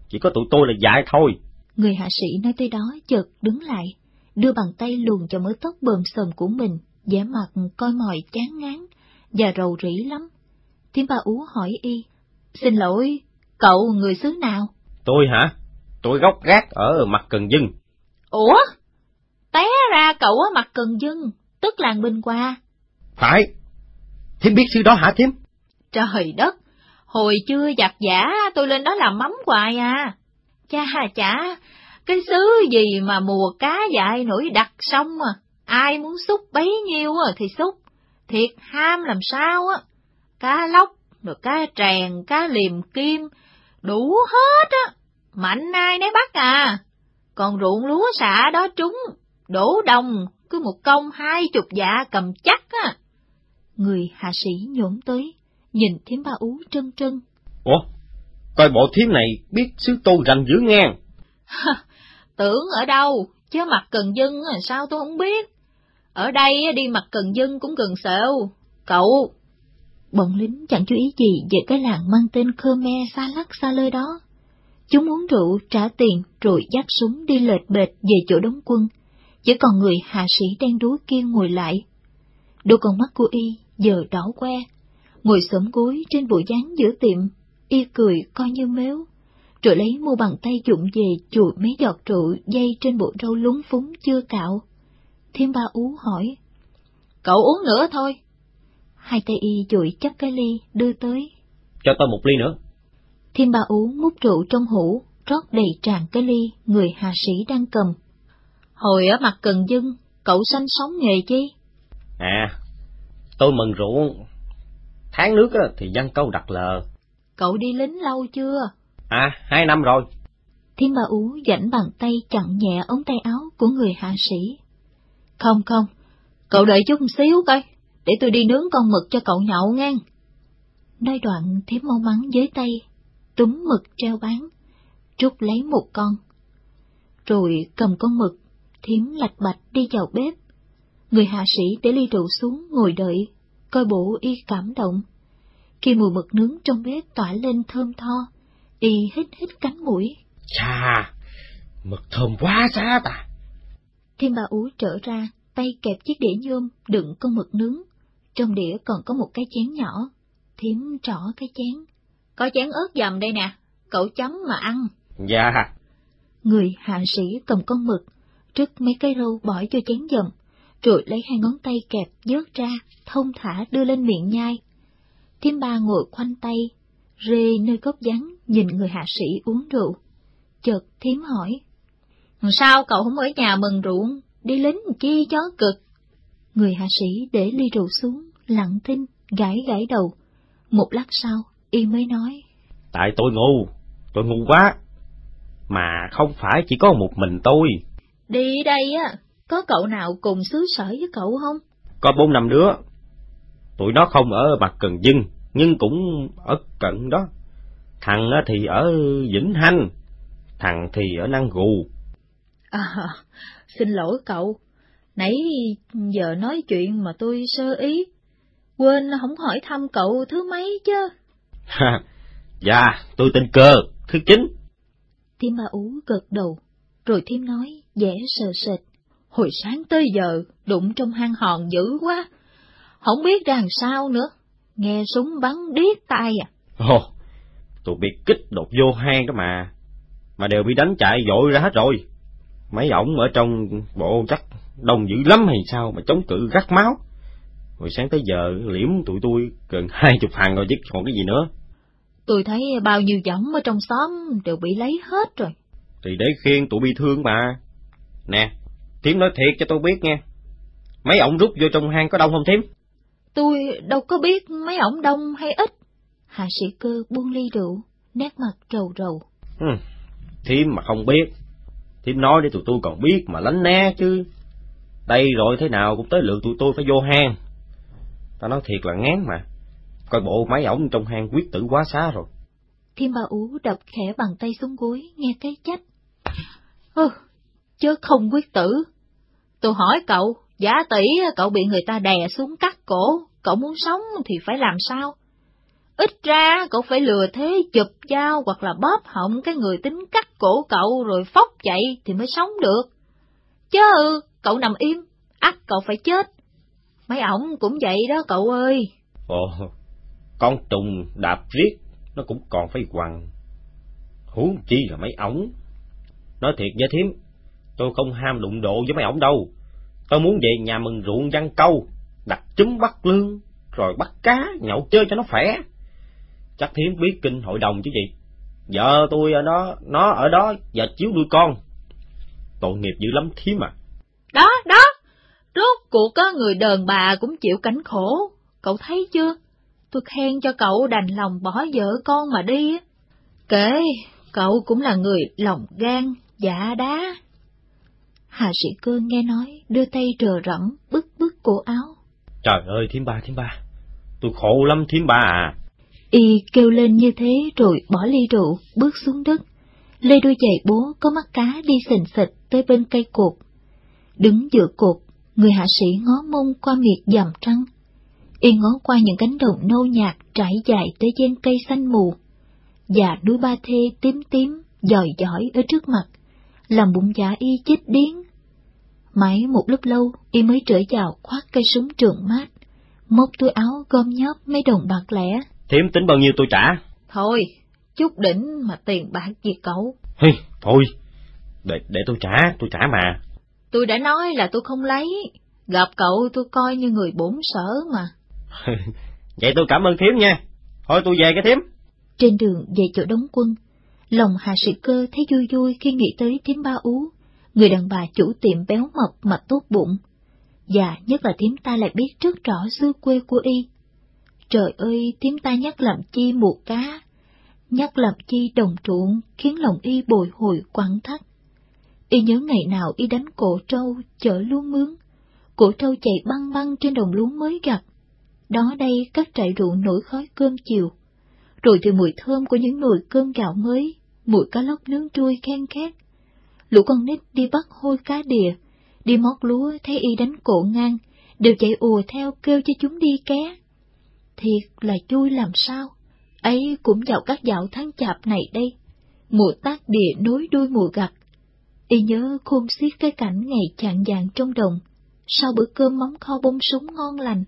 Chỉ có tụi tôi là dạy thôi. Người hạ sĩ nói tới đó chợt đứng lại, đưa bàn tay luồn cho mớ tóc bờm sờm của mình, vẻ mặt coi mòi chán ngán, và rầu rĩ lắm. Thiếm ba ú hỏi y, xin lỗi, cậu người xứ nào? Tôi hả? Tôi gốc gác ở mặt Cần Dưng. Ủa? Té ra cậu ở mặt Cần Dưng, tức làng Bình Qua. Phải. Thiếm biết xứ đó hả Thiếm? Trời đất, hồi chưa giặt giả tôi lên đó làm mắm hoài à. Cha chả, cái xứ gì mà mùa cá dại nổi đặc sông à, ai muốn xúc bấy nhiêu thì xúc, thiệt ham làm sao á, cá lóc, rồi cá trèn, cá liềm kim, đủ hết á, mạnh ai nấy bắt à, còn ruộng lúa xạ đó trúng, đổ đồng, cứ một công hai chục dạ cầm chắc á. Người hạ sĩ nhổn tới, nhìn thiếm ba ú trân trân. Ủa, coi bộ thiếm này biết xứ tô rành dữ ngang. Tưởng ở đâu, chứ mặt cần dân sao tôi không biết. Ở đây đi mặt cần dân cũng cần sẹo. Cậu! Bọn lính chẳng chú ý gì về cái làng mang tên Khmer xa lắc xa lơi đó. Chúng uống rượu, trả tiền, rồi dắt súng đi lệch bệt về chỗ đóng quân. Chỉ còn người hạ sĩ đen đúa kia ngồi lại. Đôi con mắt của y giờ đỏ que, ngồi sớm gối trên bộ dáng giữa tiệm, y cười coi như mếu. rồi lấy mu bàn tay dụng về chùi mấy giọt rượu dây trên bộ râu lúng phúng chưa cạo. Thêm ba ú hỏi, cậu uống nữa thôi. Hai tay y chùi chắc cái ly, đưa tới. Cho tôi một ly nữa. Thêm ba ú múc rượu trong hũ, rót đầy tràn cái ly người hạ sĩ đang cầm. Hồi ở mặt cần dưng, cậu sanh sống nghề chi? À, tôi mừng ruộng. Tháng nước thì dân câu đặt lờ. Cậu đi lính lâu chưa? À, hai năm rồi. Thiên bà Ú dãnh bàn tay chặn nhẹ ống tay áo của người hạ sĩ. Không không, cậu đợi chút xíu coi, để tôi đi nướng con mực cho cậu nhậu ngang. Nói đoạn thiếp mau mắn với tay, túm mực treo bán, trút lấy một con. Rồi cầm con mực, thiếm lạch bạch đi vào bếp. Người hạ sĩ để ly rượu xuống ngồi đợi, coi bộ y cảm động. Khi mùi mực nướng trong bếp tỏa lên thơm tho, y hít hít cánh mũi. Chà, mực thơm quá xa ta. Thiên bà ú trở ra, tay kẹp chiếc đĩa nhôm đựng con mực nướng. Trong đĩa còn có một cái chén nhỏ. Thiếm trỏ cái chén. Có chén ớt dầm đây nè, cậu chấm mà ăn. Dạ. người hạ sĩ cầm con mực, trức mấy cây râu bỏ cho chén dầm, rồi lấy hai ngón tay kẹp vớt ra, thông thả đưa lên miệng nhai. Thiếm ba ngồi khoanh tay, rê nơi góc vắng nhìn người hạ sĩ uống rượu. Chợt thiếm hỏi. Sao cậu không ở nhà mừng ruộng, đi lính chi chó cực? Người hạ sĩ để ly rượu xuống, lặng thinh, gãi gãi đầu. Một lát sau, y mới nói. Tại tôi ngu, tôi ngu quá. Mà không phải chỉ có một mình tôi. Đi đây á, có cậu nào cùng xứ sở với cậu không? Có bốn năm đứa. Tụi nó không ở Bạc Cần Dưng, nhưng cũng ở cận đó. Thằng thì ở Vĩnh Hanh, thằng thì ở Năng Gù. À, xin lỗi cậu, nãy giờ nói chuyện mà tôi sơ ý, quên không hỏi thăm cậu thứ mấy chứ. dạ, tôi tên Cơ, thứ chín. Thiêm ba ú gật đầu, rồi Thiêm nói, dễ sờ sệt. Hồi sáng tới giờ, đụng trong hang hòn dữ quá, không biết làm sao nữa, nghe súng bắn điếc tai à. Ồ, tôi biết kích đột vô hang đó mà, mà đều bị đánh chạy dội ra hết rồi. Mấy ổng ở trong bộ chắc đông dữ lắm hay sao mà chống cự gắt máu. Hồi sáng tới giờ liễm tụi tôi gần hai chục thằng rồi chứ còn cái gì nữa. Tôi thấy bao nhiêu giống ở trong xóm đều bị lấy hết rồi. Thì để khiên tụi bị thương mà. Nè, Thiếm nói thiệt cho tôi biết nghe. Mấy ổng rút vô trong hang có đông không Thiếm? Tôi đâu có biết mấy ổng đông hay ít. Hạ sĩ cơ buông ly rượu, nét mặt rầu rầu. Ừ, Thiếm mà không biết. Thiếm nói để tụi tôi còn biết mà lánh né chứ. Đây rồi thế nào cũng tới lượt tụi tôi phải vô hang. Ta nói thiệt là ngán mà. Coi bộ mấy ổng trong hang quyết tử quá xá rồi. Thiên ba ú đập khẽ bằng tay xuống gối, nghe cái chết. Ừ, chứ không quyết tử. Tôi hỏi cậu, giả tỷ cậu bị người ta đè xuống cắt cổ, cậu muốn sống thì phải làm sao? Ít ra cậu phải lừa thế chụp dao hoặc là bóp họng cái người tính cắt cổ cậu rồi phóc chạy thì mới sống được. Chứ cậu nằm im, ắt cậu phải chết. Mấy ổng cũng vậy đó cậu ơi. Ồ, con trùng đạp riết, nó cũng còn phải quằn. Huống chi là mấy ổng. Nói thiệt với thím, tôi không ham đụng độ với mấy ổng đâu. Tôi muốn về nhà mừng ruộng văn câu, đặt trứng bắt lương, rồi bắt cá, nhậu chơi cho nó khỏe. Chắc thím biết kinh hội đồng chứ gì. Vợ tôi ở đó, nó ở đó, giờ chiếu nuôi con. Tội nghiệp dữ lắm thím à. Đó, đó, rốt cuộc có người đờn bà cũng chịu cảnh khổ, cậu thấy chưa? Tôi khen cho cậu đành lòng bỏ vợ con mà đi. Kể, cậu cũng là người lòng gan, dạ đá. Hà sĩ cơ nghe nói, đưa tay rờ rẫm, bức bức cổ áo. Trời ơi, thím ba, thím ba, tôi khổ lắm thím ba à. Y kêu lên như thế rồi bỏ ly rượu, bước xuống đất. Lê đôi giày bố có mắt cá đi sình sịch tới bên cây cột. Đứng giữa cột, người hạ sĩ ngó mông qua miệt dầm trăng. Y ngó qua những cánh đồng nâu nhạt trải dài tới gian cây xanh mù. Và đuôi ba thê tím tím, dòi dõi ở trước mặt, làm bụng dạ y chết điếng. Mãi một lúc lâu, y mới trở vào khoác cây súng trường mát, móc túi áo gom nhóp mấy đồng bạc lẻ. Thiếm tính bao nhiêu tôi trả? Thôi, chút đỉnh mà tiền bạc gì cậu. Hi, thôi, để, để tôi trả, tôi trả mà. Tôi đã nói là tôi không lấy, gặp cậu tôi coi như người bổn sở mà. Vậy tôi cảm ơn Thiếm nha, thôi tôi về cái Thiếm. Trên đường về chỗ đóng quân, lòng Hà Sĩ Cơ thấy vui vui khi nghĩ tới Thiếm Ba Ú, người đàn bà chủ tiệm béo mập mà tốt bụng. Và nhất là Thiếm ta lại biết rất rõ xứ quê của y. Trời ơi, Thiếm ta nhắc làm chi mùa cá, nhắc làm chi đồng ruộng khiến lòng y bồi hồi quặn thắt. Y nhớ ngày nào y đánh cổ trâu chở lúa mướn, cổ trâu chạy băng băng trên đồng lúa mới gặp. Đó đây các trại ruộng nổi khói cơm chiều, rồi từ mùi thơm của những nồi cơm gạo mới, mùi cá lóc nướng trôi khen khét. Lũ con nít đi bắt hôi cá đìa, đi móc lúa thấy y đánh cổ ngang, đều chạy ùa theo kêu cho chúng đi ké. Thiệt là chui làm sao, ấy cũng vào các dạo tháng chạp này đây, mùa tác địa nối đuôi mùa gặt. Y nhớ khôn xiết cái cảnh ngày chạng dạng trong đồng, sau bữa cơm móng kho bông súng ngon lành.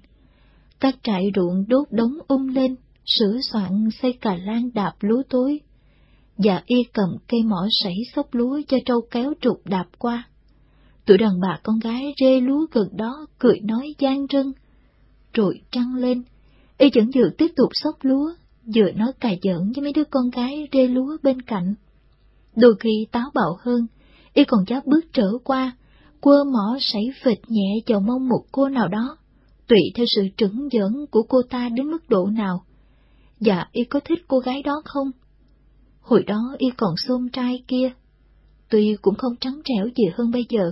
Các trại ruộng đốt đống um lên, sửa soạn xây cà lan đạp lúa tối. Và y cầm cây mỏ sảy xốc lúa cho trâu kéo trục đạp qua. Tụi đàn bà con gái rê lúa gần đó cười nói gian rưng. Rồi trăng lên, y vẫn vừa tiếp tục xốc lúa, vừa nói cài giỡn với mấy đứa con gái rê lúa bên cạnh. Đôi khi táo bạo hơn, y còn dám bước trở qua, quơ mỏ sảy vịt nhẹ vào mông một cô nào đó, tùy theo sự trứng dẫn của cô ta đến mức độ nào. Dạ, y có thích cô gái đó không? Hồi đó y còn xôm trai kia. Tuy cũng không trắng trẻo gì hơn bây giờ,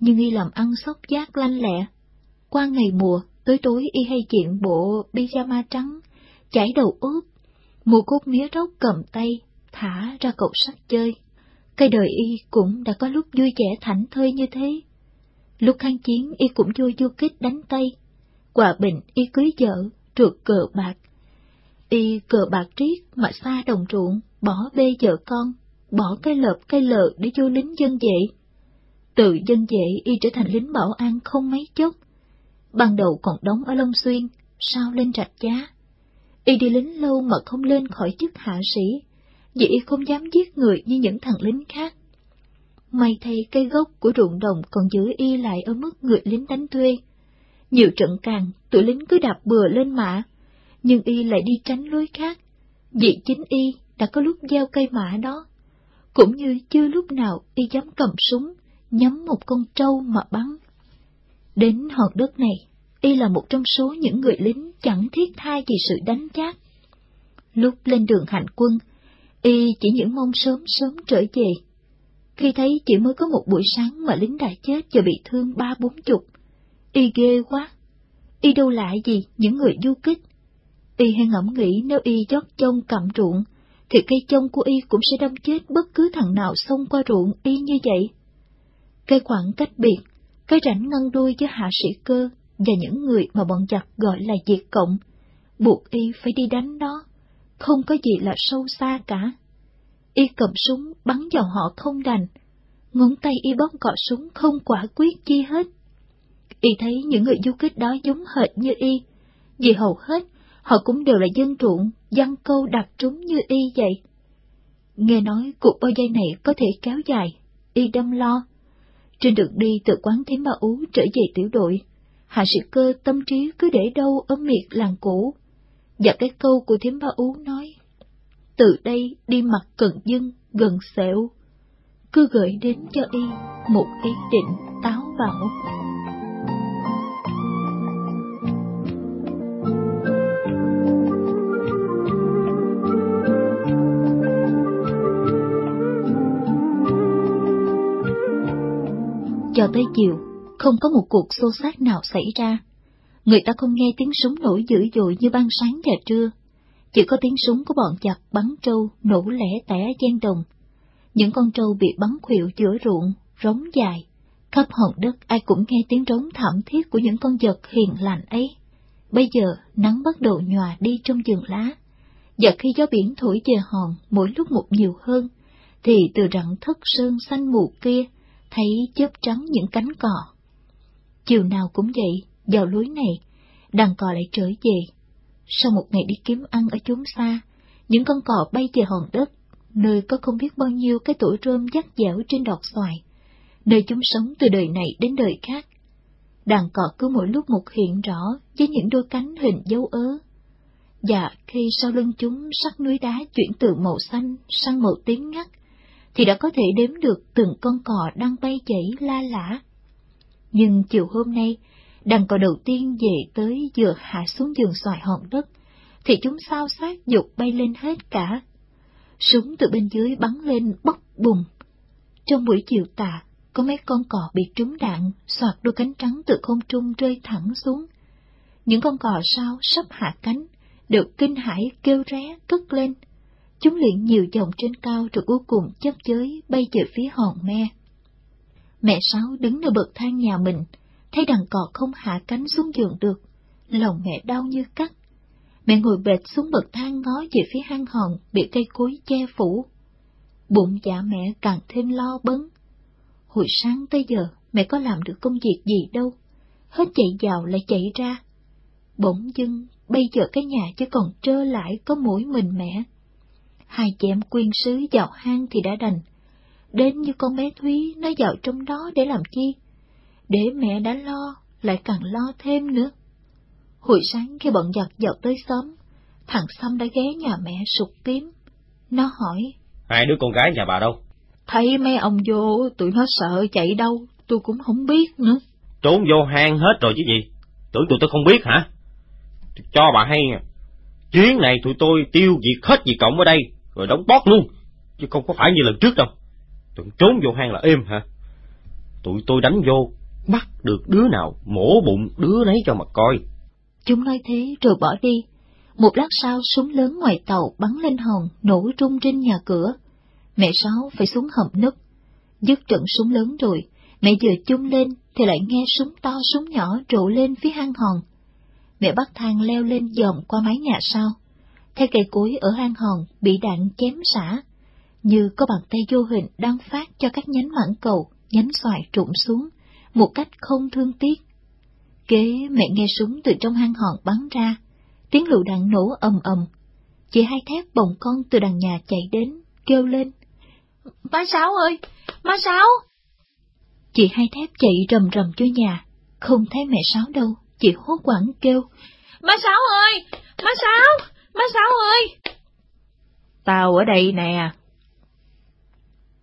nhưng y làm ăn sóc giác lanh lẹ. Qua ngày mùa, tối tối y hay diện bộ pyjama trắng, chải đầu úp, mua cốt mía rốc cầm tay, thả ra cậu sắt chơi. Cây đời y cũng đã có lúc vui vẻ thảnh thơi như thế. Lúc kháng chiến y cũng vui du kích đánh tay. Quả bình y cưới vợ, trượt cờ bạc. Y cờ bạc triết mà xa đồng ruộng, bỏ bê vợ con, bỏ cái lợp cây lợ để vô lính dân vệ. Từ dân vệ y trở thành lính bảo an không mấy chốc. Ban đầu còn đóng ở Long Xuyên, sau lên rạch giá. Y đi lính lâu mà không lên khỏi chức hạ sĩ, dĩ không dám giết người như những thằng lính khác. May thay cây gốc của ruộng đồng còn giữ y lại ở mức người lính đánh thuê. Nhiều trận càng, tụi lính cứ đạp bừa lên mã, nhưng y lại đi tránh lối khác, vì chính y đã có lúc gieo cây mã đó, cũng như chưa lúc nào y dám cầm súng, nhắm một con trâu mà bắn. Đến hòn đất này, y là một trong số những người lính chẳng thiết tha gì sự đánh chát. Lúc lên đường hành quân, y chỉ những mong sớm sớm trở về. Khi thấy chỉ mới có một buổi sáng mà lính đã chết và bị thương ba bốn chục, y ghê quá. Y đâu lại gì những người du kích. Y hay ngẫm nghĩ nếu y chót chông cầm ruộng, thì cây chông của y cũng sẽ đâm chết bất cứ thằng nào xông qua ruộng y như vậy. Cái khoảng cách biệt, cái rảnh ngăn đuôi với hạ sĩ cơ và những người mà bọn giặc gọi là diệt cộng, buộc y phải đi đánh nó, không có gì là sâu xa cả. Y cầm súng bắn vào họ không đành, ngón tay y bóp cọ súng không quả quyết chi hết. Y thấy những người du kích đó giống hệt như y, vì hầu hết họ cũng đều là dân ruộng, dân câu đặt trúng như y vậy. Nghe nói cuộc bao dây này có thể kéo dài, y đâm lo. Trên đường đi từ quán thím ba ú trở về tiểu đội, hạ sĩ cơ tâm trí cứ để đâu ở miệt làng cũ. Và cái câu của thím ba ú nói, từ đây đi mặt cận dưng, gần sẹo cứ gửi đến cho y một ý định táo bạo. Cho tới chiều, không có một cuộc xô xát nào xảy ra. Người ta không nghe tiếng súng nổi dữ dội như ban sáng và trưa. Chỉ có tiếng súng của bọn giặc bắn trâu nổ lẻ tẻ gian đồng. Những con trâu bị bắn khuỵu giữa ruộng, rống dài. Khắp hòn đất ai cũng nghe tiếng rống thảm thiết của những con vật hiền lành ấy. Bây giờ nắng bắt đầu nhòa đi trong rừng lá. Và khi gió biển thổi về hòn mỗi lúc một nhiều hơn, thì từ rặng thất sơn xanh mù kia thấy chớp trắng những cánh cỏ. Chiều nào cũng vậy, vào lối này, đàn cò lại trở về. Sau một ngày đi kiếm ăn ở chốn xa, những con cò bay về hòn đất, nơi có không biết bao nhiêu cái tuổi rơm dắt dẻo trên đọt xoài, nơi chúng sống từ đời này đến đời khác. Đàn cò cứ mỗi lúc một hiện rõ với những đôi cánh hình dấu ớ. Và khi sau lưng chúng sắc núi đá chuyển từ màu xanh sang màu tím ngắt, thì đã có thể đếm được từng con cò đang bay chảy la lả. Nhưng chiều hôm nay, đàn cò đầu tiên về tới vừa hạ xuống giường xoài hòn đất, thì chúng sao sát dục bay lên hết cả. Súng từ bên dưới bắn lên bốc bùng. Trong buổi chiều tà, có mấy con cò bị trúng đạn, soạt đôi cánh trắng từ không trung rơi thẳng xuống. Những con cò sao sắp hạ cánh, đều kinh hãi kêu ré cất lên. Chúng liền nhiều dòng trên cao rồi cuối cùng chấp chới bay về phía hòn me. Mẹ Sáu đứng nơi bậc thang nhà mình, thấy đàn cò không hạ cánh xuống giường được, lòng mẹ đau như cắt. Mẹ ngồi bệt xuống bậc thang ngó về phía hang hòn bị cây cối che phủ. Bụng dạ mẹ càng thêm lo bấn. Hồi sáng tới giờ mẹ có làm được công việc gì đâu, hết chạy vào lại chạy ra. Bỗng dưng bây giờ cái nhà chỉ còn trơ lại có mỗi mình mẹ Hai chị em quyên sứ vào hang thì đã đành. Đến như con bé Thúy nó vào trong đó để làm chi? Để mẹ đã lo, lại càng lo thêm nữa. Hồi sáng khi bọn giặc vào tới sớm, thằng Sâm đã ghé nhà mẹ sụt kiếm. Nó hỏi. Hai đứa con gái nhà bà đâu? Thấy mấy ông vô, tụi nó sợ chạy đâu, tôi cũng không biết nữa. Trốn vô hang hết rồi chứ gì? Tưởng tụi tôi không biết hả? Cho bà hay chuyến này tụi tôi tiêu diệt hết gì cộng ở đây, rồi đóng bót luôn, chứ không có phải như lần trước đâu. Tưởng trốn vô hang là êm hả? Tụi tôi đánh vô, bắt được đứa nào mổ bụng đứa nấy cho mà coi. Chúng nói thế rồi bỏ đi. Một lát sau súng lớn ngoài tàu bắn lên hòn, nổ rung trên nhà cửa. Mẹ Sáu phải xuống hầm nứt. Dứt trận súng lớn rồi, mẹ vừa chung lên thì lại nghe súng to súng nhỏ trụ lên phía hang hòn. Mẹ bắt thang leo lên dòm qua mái nhà sau. Thấy cây cối ở hang hòn bị đạn chém xả, như có bàn tay vô hình đang phát cho các nhánh mãng cầu, nhánh xoài trụng xuống, một cách không thương tiếc. Kế mẹ nghe súng từ trong hang hòn bắn ra, tiếng lựu đạn nổ ầm ầm. Chị hai thép bồng con từ đằng nhà chạy đến, kêu lên. Má Sáu ơi! Má Sáu! Chị hai thép chạy rầm rầm vô nhà, không thấy mẹ Sáu đâu, chị hốt quảng kêu. Má Sáu ơi! Má Sáu! Má Sáu ơi! Tao ở đây nè.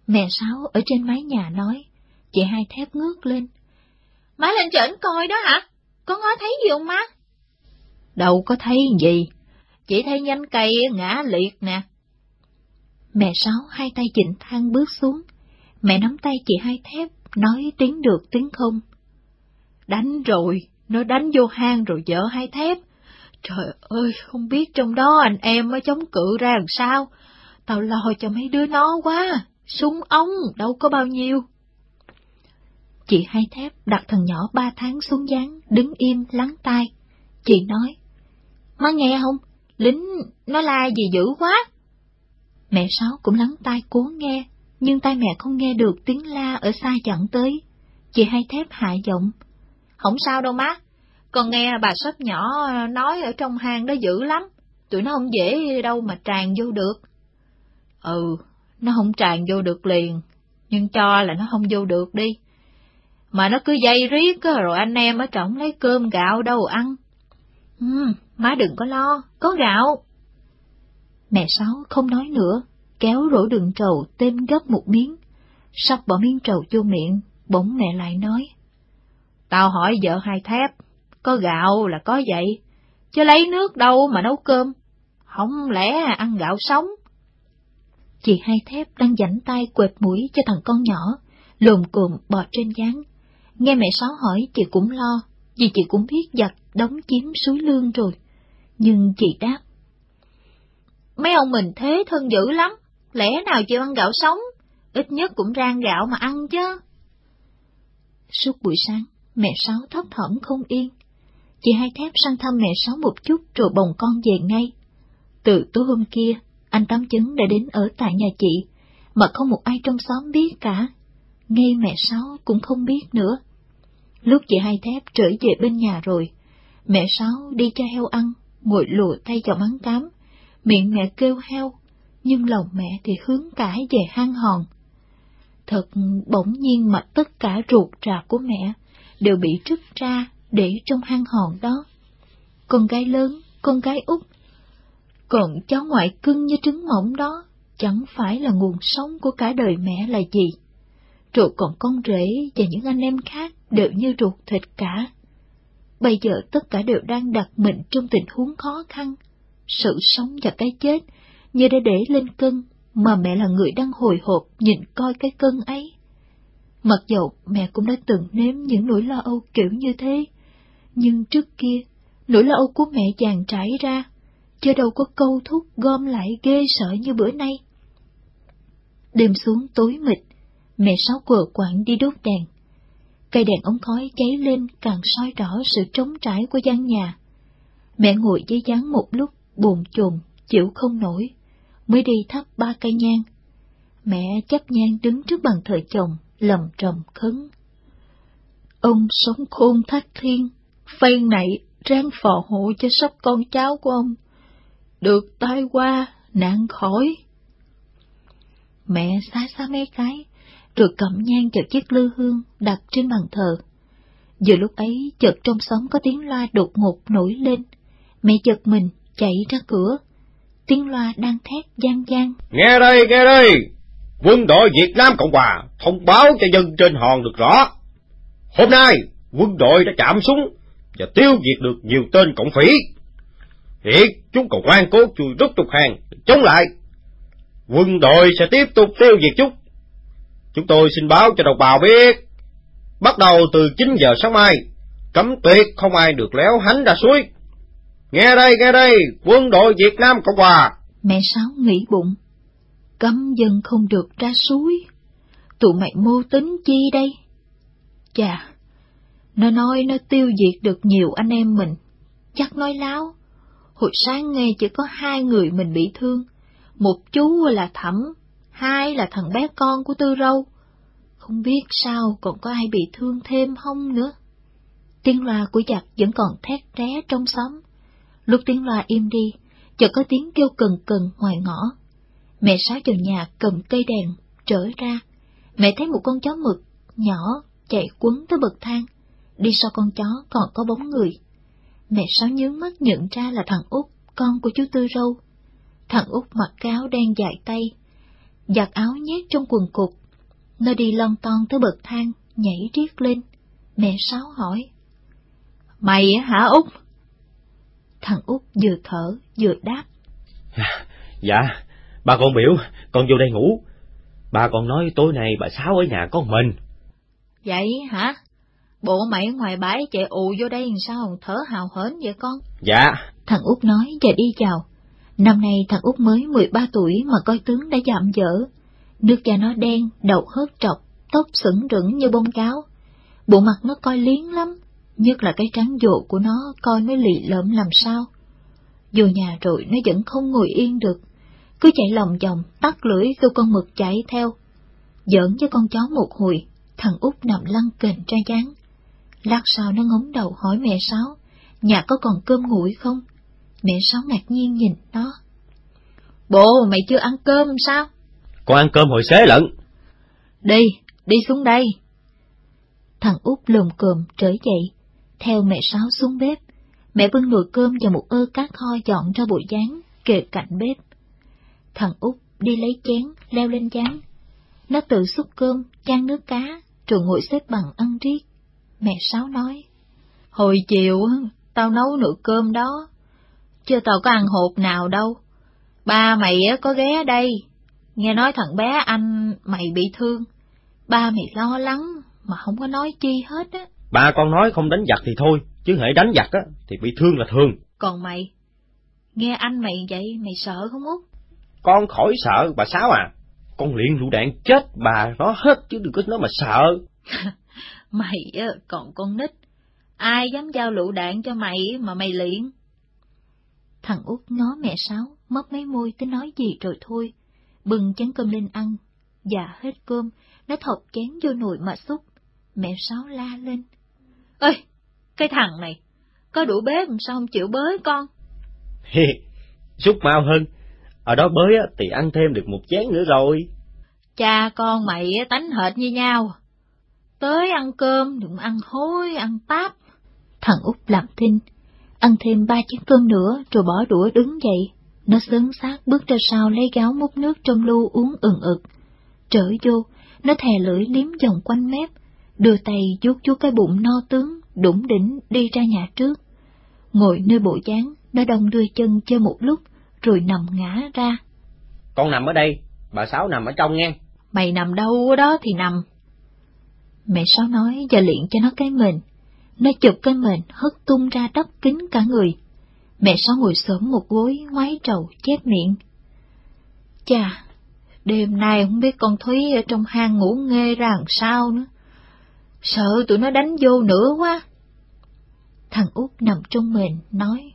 Mẹ Sáu ở trên mái nhà nói, chị hai thép ngước lên. Má lên trển coi đó hả? Có ngó thấy gì không má? Đâu có thấy gì, chỉ thấy nhánh cây ngã liệt nè. Mẹ Sáu hai tay chỉnh thang bước xuống, mẹ nắm tay chị hai thép, nói tiếng được tiếng không. Đánh rồi, nó đánh vô hang rồi vợ hai thép. Trời ơi, không biết trong đó anh em mới chống cự ra làm sao. Tao lo cho mấy đứa nó quá, súng ống đâu có bao nhiêu. Chị hai thép đặt thằng nhỏ ba tháng xuống dáng, đứng im lắng tai. Chị nói, má nghe không? Lính nó la gì dữ quá. Mẹ Sáu cũng lắng tai cố nghe, nhưng tai mẹ không nghe được tiếng la ở xa chặn tới. Chị hai thép hạ giọng. Không sao đâu má, con nghe bà sắp nhỏ nói ở trong hang đó dữ lắm, tụi nó không dễ đâu mà tràn vô được. Ừ, nó không tràn vô được liền, nhưng cho là nó không vô được đi. Mà nó cứ dây riết rồi anh em ở trọng lấy cơm gạo đâu ăn. Ừ, má đừng có lo, có gạo. Mẹ Sáu không nói nữa, kéo rổ đường trầu têm gấp một miếng. Sắp bỏ miếng trầu vô miệng, bỗng mẹ lại nói. Tao hỏi vợ hai thép, có gạo là có vậy, chứ lấy nước đâu mà nấu cơm, không lẽ ăn gạo sống. Chị hai thép đang dảnh tay quệt mũi cho thằng con nhỏ, lồm cồm bò trên gián. Nghe mẹ Sáu hỏi chị cũng lo, vì chị cũng biết giặc đóng chiếm suối lương rồi. Nhưng chị đáp. Mấy ông mình thế thân dữ lắm, lẽ nào chịu ăn gạo sống, ít nhất cũng rang gạo mà ăn chứ. Suốt buổi sáng, mẹ Sáu thấp thỏm không yên. Chị hai thép sang thăm mẹ Sáu một chút rồi bồng con về ngay. Từ tối hôm kia, anh Tám Chứng đã đến ở tại nhà chị, mà không một ai trong xóm biết cả. Ngay mẹ Sáu cũng không biết nữa. Lúc chị hai thép trở về bên nhà rồi, mẹ Sáu đi cho heo ăn, ngồi lùa tay vào mắng cám, miệng mẹ kêu heo, nhưng lòng mẹ thì hướng cãi về hang hòn. Thật bỗng nhiên mà tất cả ruột rà của mẹ đều bị trứt ra để trong hang hòn đó. Con gái lớn, con gái út, còn cháu ngoại cưng như trứng mỏng đó chẳng phải là nguồn sống của cả đời mẹ là gì. Rồi còn con rể và những anh em khác đều như ruột thịt cả. Bây giờ tất cả đều đang đặt mình trong tình huống khó khăn. Sự sống và cái chết như đã để lên cân, mà mẹ là người đang hồi hộp nhìn coi cái cân ấy. Mặc dầu mẹ cũng đã từng nếm những nỗi lo âu kiểu như thế, nhưng trước kia, nỗi lo âu của mẹ dàn trải ra, chứ đâu có câu thúc gom lại ghê sợ như bữa nay. Đêm xuống tối mịt, mẹ sáu quờ quạng đi đốt đèn. Cây đèn ống khói cháy lên càng soi rõ sự trống trải của gian nhà. Mẹ ngồi dưới dáng một lúc buồn chồn, chịu không nổi, mới đi thắp ba cây nhang. Mẹ chấp nhang đứng trước bàn thờ chồng, lầm trầm khấn. Ông sống khôn thác thiên, phen này ráng phò hộ cho sắp con cháu của ông. Được tai qua, nạn khỏi, Mẹ xá xá mấy cái, rồi cầm nhang chợt chiếc lư hương đặt trên bàn thờ. Giờ lúc ấy chợt trong xóm có tiếng loa đột ngột nổi lên. Mẹ chợt mình chạy ra cửa. Tiếng loa đang thét gian gian. Nghe đây, nghe đây! Quân đội Việt Nam Cộng Hòa thông báo cho dân trên hòn được rõ. Hôm nay, quân đội đã chạm súng và tiêu diệt được nhiều tên cộng phỉ. Hiện chúng còn ngoan cố chui rút trục hàng, chống lại. Quân đội sẽ tiếp tục tiêu diệt chúng. Chúng tôi xin báo cho đồng bào biết, bắt đầu từ 9 giờ sáng mai, cấm tuyệt không ai được léo hánh ra suối. Nghe đây, nghe đây, quân đội Việt Nam Cộng Hòa. Mẹ Sáu nghĩ bụng, cấm dân không được ra suối. Tụi mày mưu tính chi đây? Chà, nó nói nó tiêu diệt được nhiều anh em mình, chắc nói láo. Hồi sáng nghe chỉ có hai người mình bị thương, một chú là Thẩm, hai là thằng bé con của Tư Râu. Không biết sao còn có ai bị thương thêm không nữa. Tiếng loa của giặc vẫn còn thét ré trong xóm. Lúc tiếng loa im đi, chợt có tiếng kêu cần cần ngoài ngõ. Mẹ sáu vào nhà cầm cây đèn, trở ra. Mẹ thấy một con chó mực, nhỏ, chạy quấn tới bậc thang. Đi sau con chó còn có bóng người. Mẹ sáu nhướng mắt nhận ra là thằng út, con của chú Tư Râu. Thằng út mặc cáo đen dài tay, giặt áo nhét trong quần cục. Nó đi lon ton tới bậc thang, nhảy riết lên. Mẹ sáu hỏi. Mày hả út? Thằng út vừa thở vừa đáp. Dạ, bà con biểu, con vô đây ngủ. Bà còn nói tối nay bà Sáu ở nhà có mình. Vậy hả? Bộ mày ngoài bãi chạy ù vô đây làm sao thở hào hớn vậy con? Dạ. Thằng út nói và đi chào. Năm nay thằng út mới 13 tuổi mà coi tướng đã giảm dở. Nước da nó đen, đầu hớt trọc, tóc sững rững như bông cáo. Bộ mặt nó coi liếng lắm, nhất là cái trắng dộ của nó coi nó lì lợm làm sao. Vô nhà rồi nó vẫn không ngồi yên được, cứ chạy lòng vòng, tắt lưỡi kêu con mực chạy theo. Giỡn với con chó một hồi, thằng út nằm lăn kềnh ra dáng. Lát sau nó ngóng đầu hỏi mẹ Sáu, nhà có còn cơm nguội không? Mẹ Sáu ngạc nhiên nhìn nó. Bộ mày chưa ăn cơm sao? Con ăn cơm hồi xế lận. Đi, đi xuống đây. Thằng út lồm cồm trở dậy, theo mẹ Sáu xuống bếp. Mẹ bưng nồi cơm và một ơ cá kho dọn ra bụi dán, kề cạnh bếp. Thằng út đi lấy chén, leo lên chán. Nó tự xúc cơm, chan nước cá, rồi ngồi xếp bằng ăn riết. Mẹ Sáu nói, Hồi chiều, tao nấu nửa cơm đó, chưa tao có ăn hộp nào đâu. Ba mày có ghé đây, nghe nói thằng bé anh mày bị thương. Ba mày lo lắng, mà không có nói chi hết á. Ba con nói không đánh giặc thì thôi, chứ hãy đánh giặc á, thì bị thương là thường. Còn mày, nghe anh mày vậy, mày sợ không Út? Con khỏi sợ, bà Sáu à. Con luyện lựu đạn chết bà nó hết, chứ đừng có nói mà sợ. mày còn con nít, ai dám giao lựu đạn cho mày mà mày luyện? Thằng út ngó mẹ Sáu, mất mấy môi tới nói gì rồi thôi. Bừng chén cơm lên ăn, dạ hết cơm, nó thọc chén vô nồi mà xúc. Mẹ Sáu la lên. Ơi, cái thằng này, có đủ bếp sao không chịu bới con? Xúc mau hơn, ở đó bới thì ăn thêm được một chén nữa rồi. Cha con mày tánh hệt như nhau. Tới ăn cơm, đừng ăn hối, ăn táp. Thằng út làm thinh, ăn thêm ba chén cơm nữa rồi bỏ đũa đứng dậy. Nó sớm xác bước ra sau lấy gáo múc nước trong lu uống ừng ực. Trở vô, nó thè lưỡi liếm vòng quanh mép, đưa tay vuốt vuốt cái bụng no tướng, đủng đỉnh đi ra nhà trước. Ngồi nơi bộ chán, nó đông đưa chân chơi một lúc, rồi nằm ngã ra. Con nằm ở đây, bà Sáu nằm ở trong nghe. Mày nằm đâu đó thì nằm. Mẹ Sáu nói và liện cho nó cái mền. Nó chụp cái mền hất tung ra đất kính cả người. Mẹ Sáu ngồi xổm một gối ngoái trầu chép miệng. Chà, đêm nay không biết con Thúy ở trong hang ngủ nghê ra làm sao nữa. Sợ tụi nó đánh vô nữa quá. Thằng út nằm trong mền nói.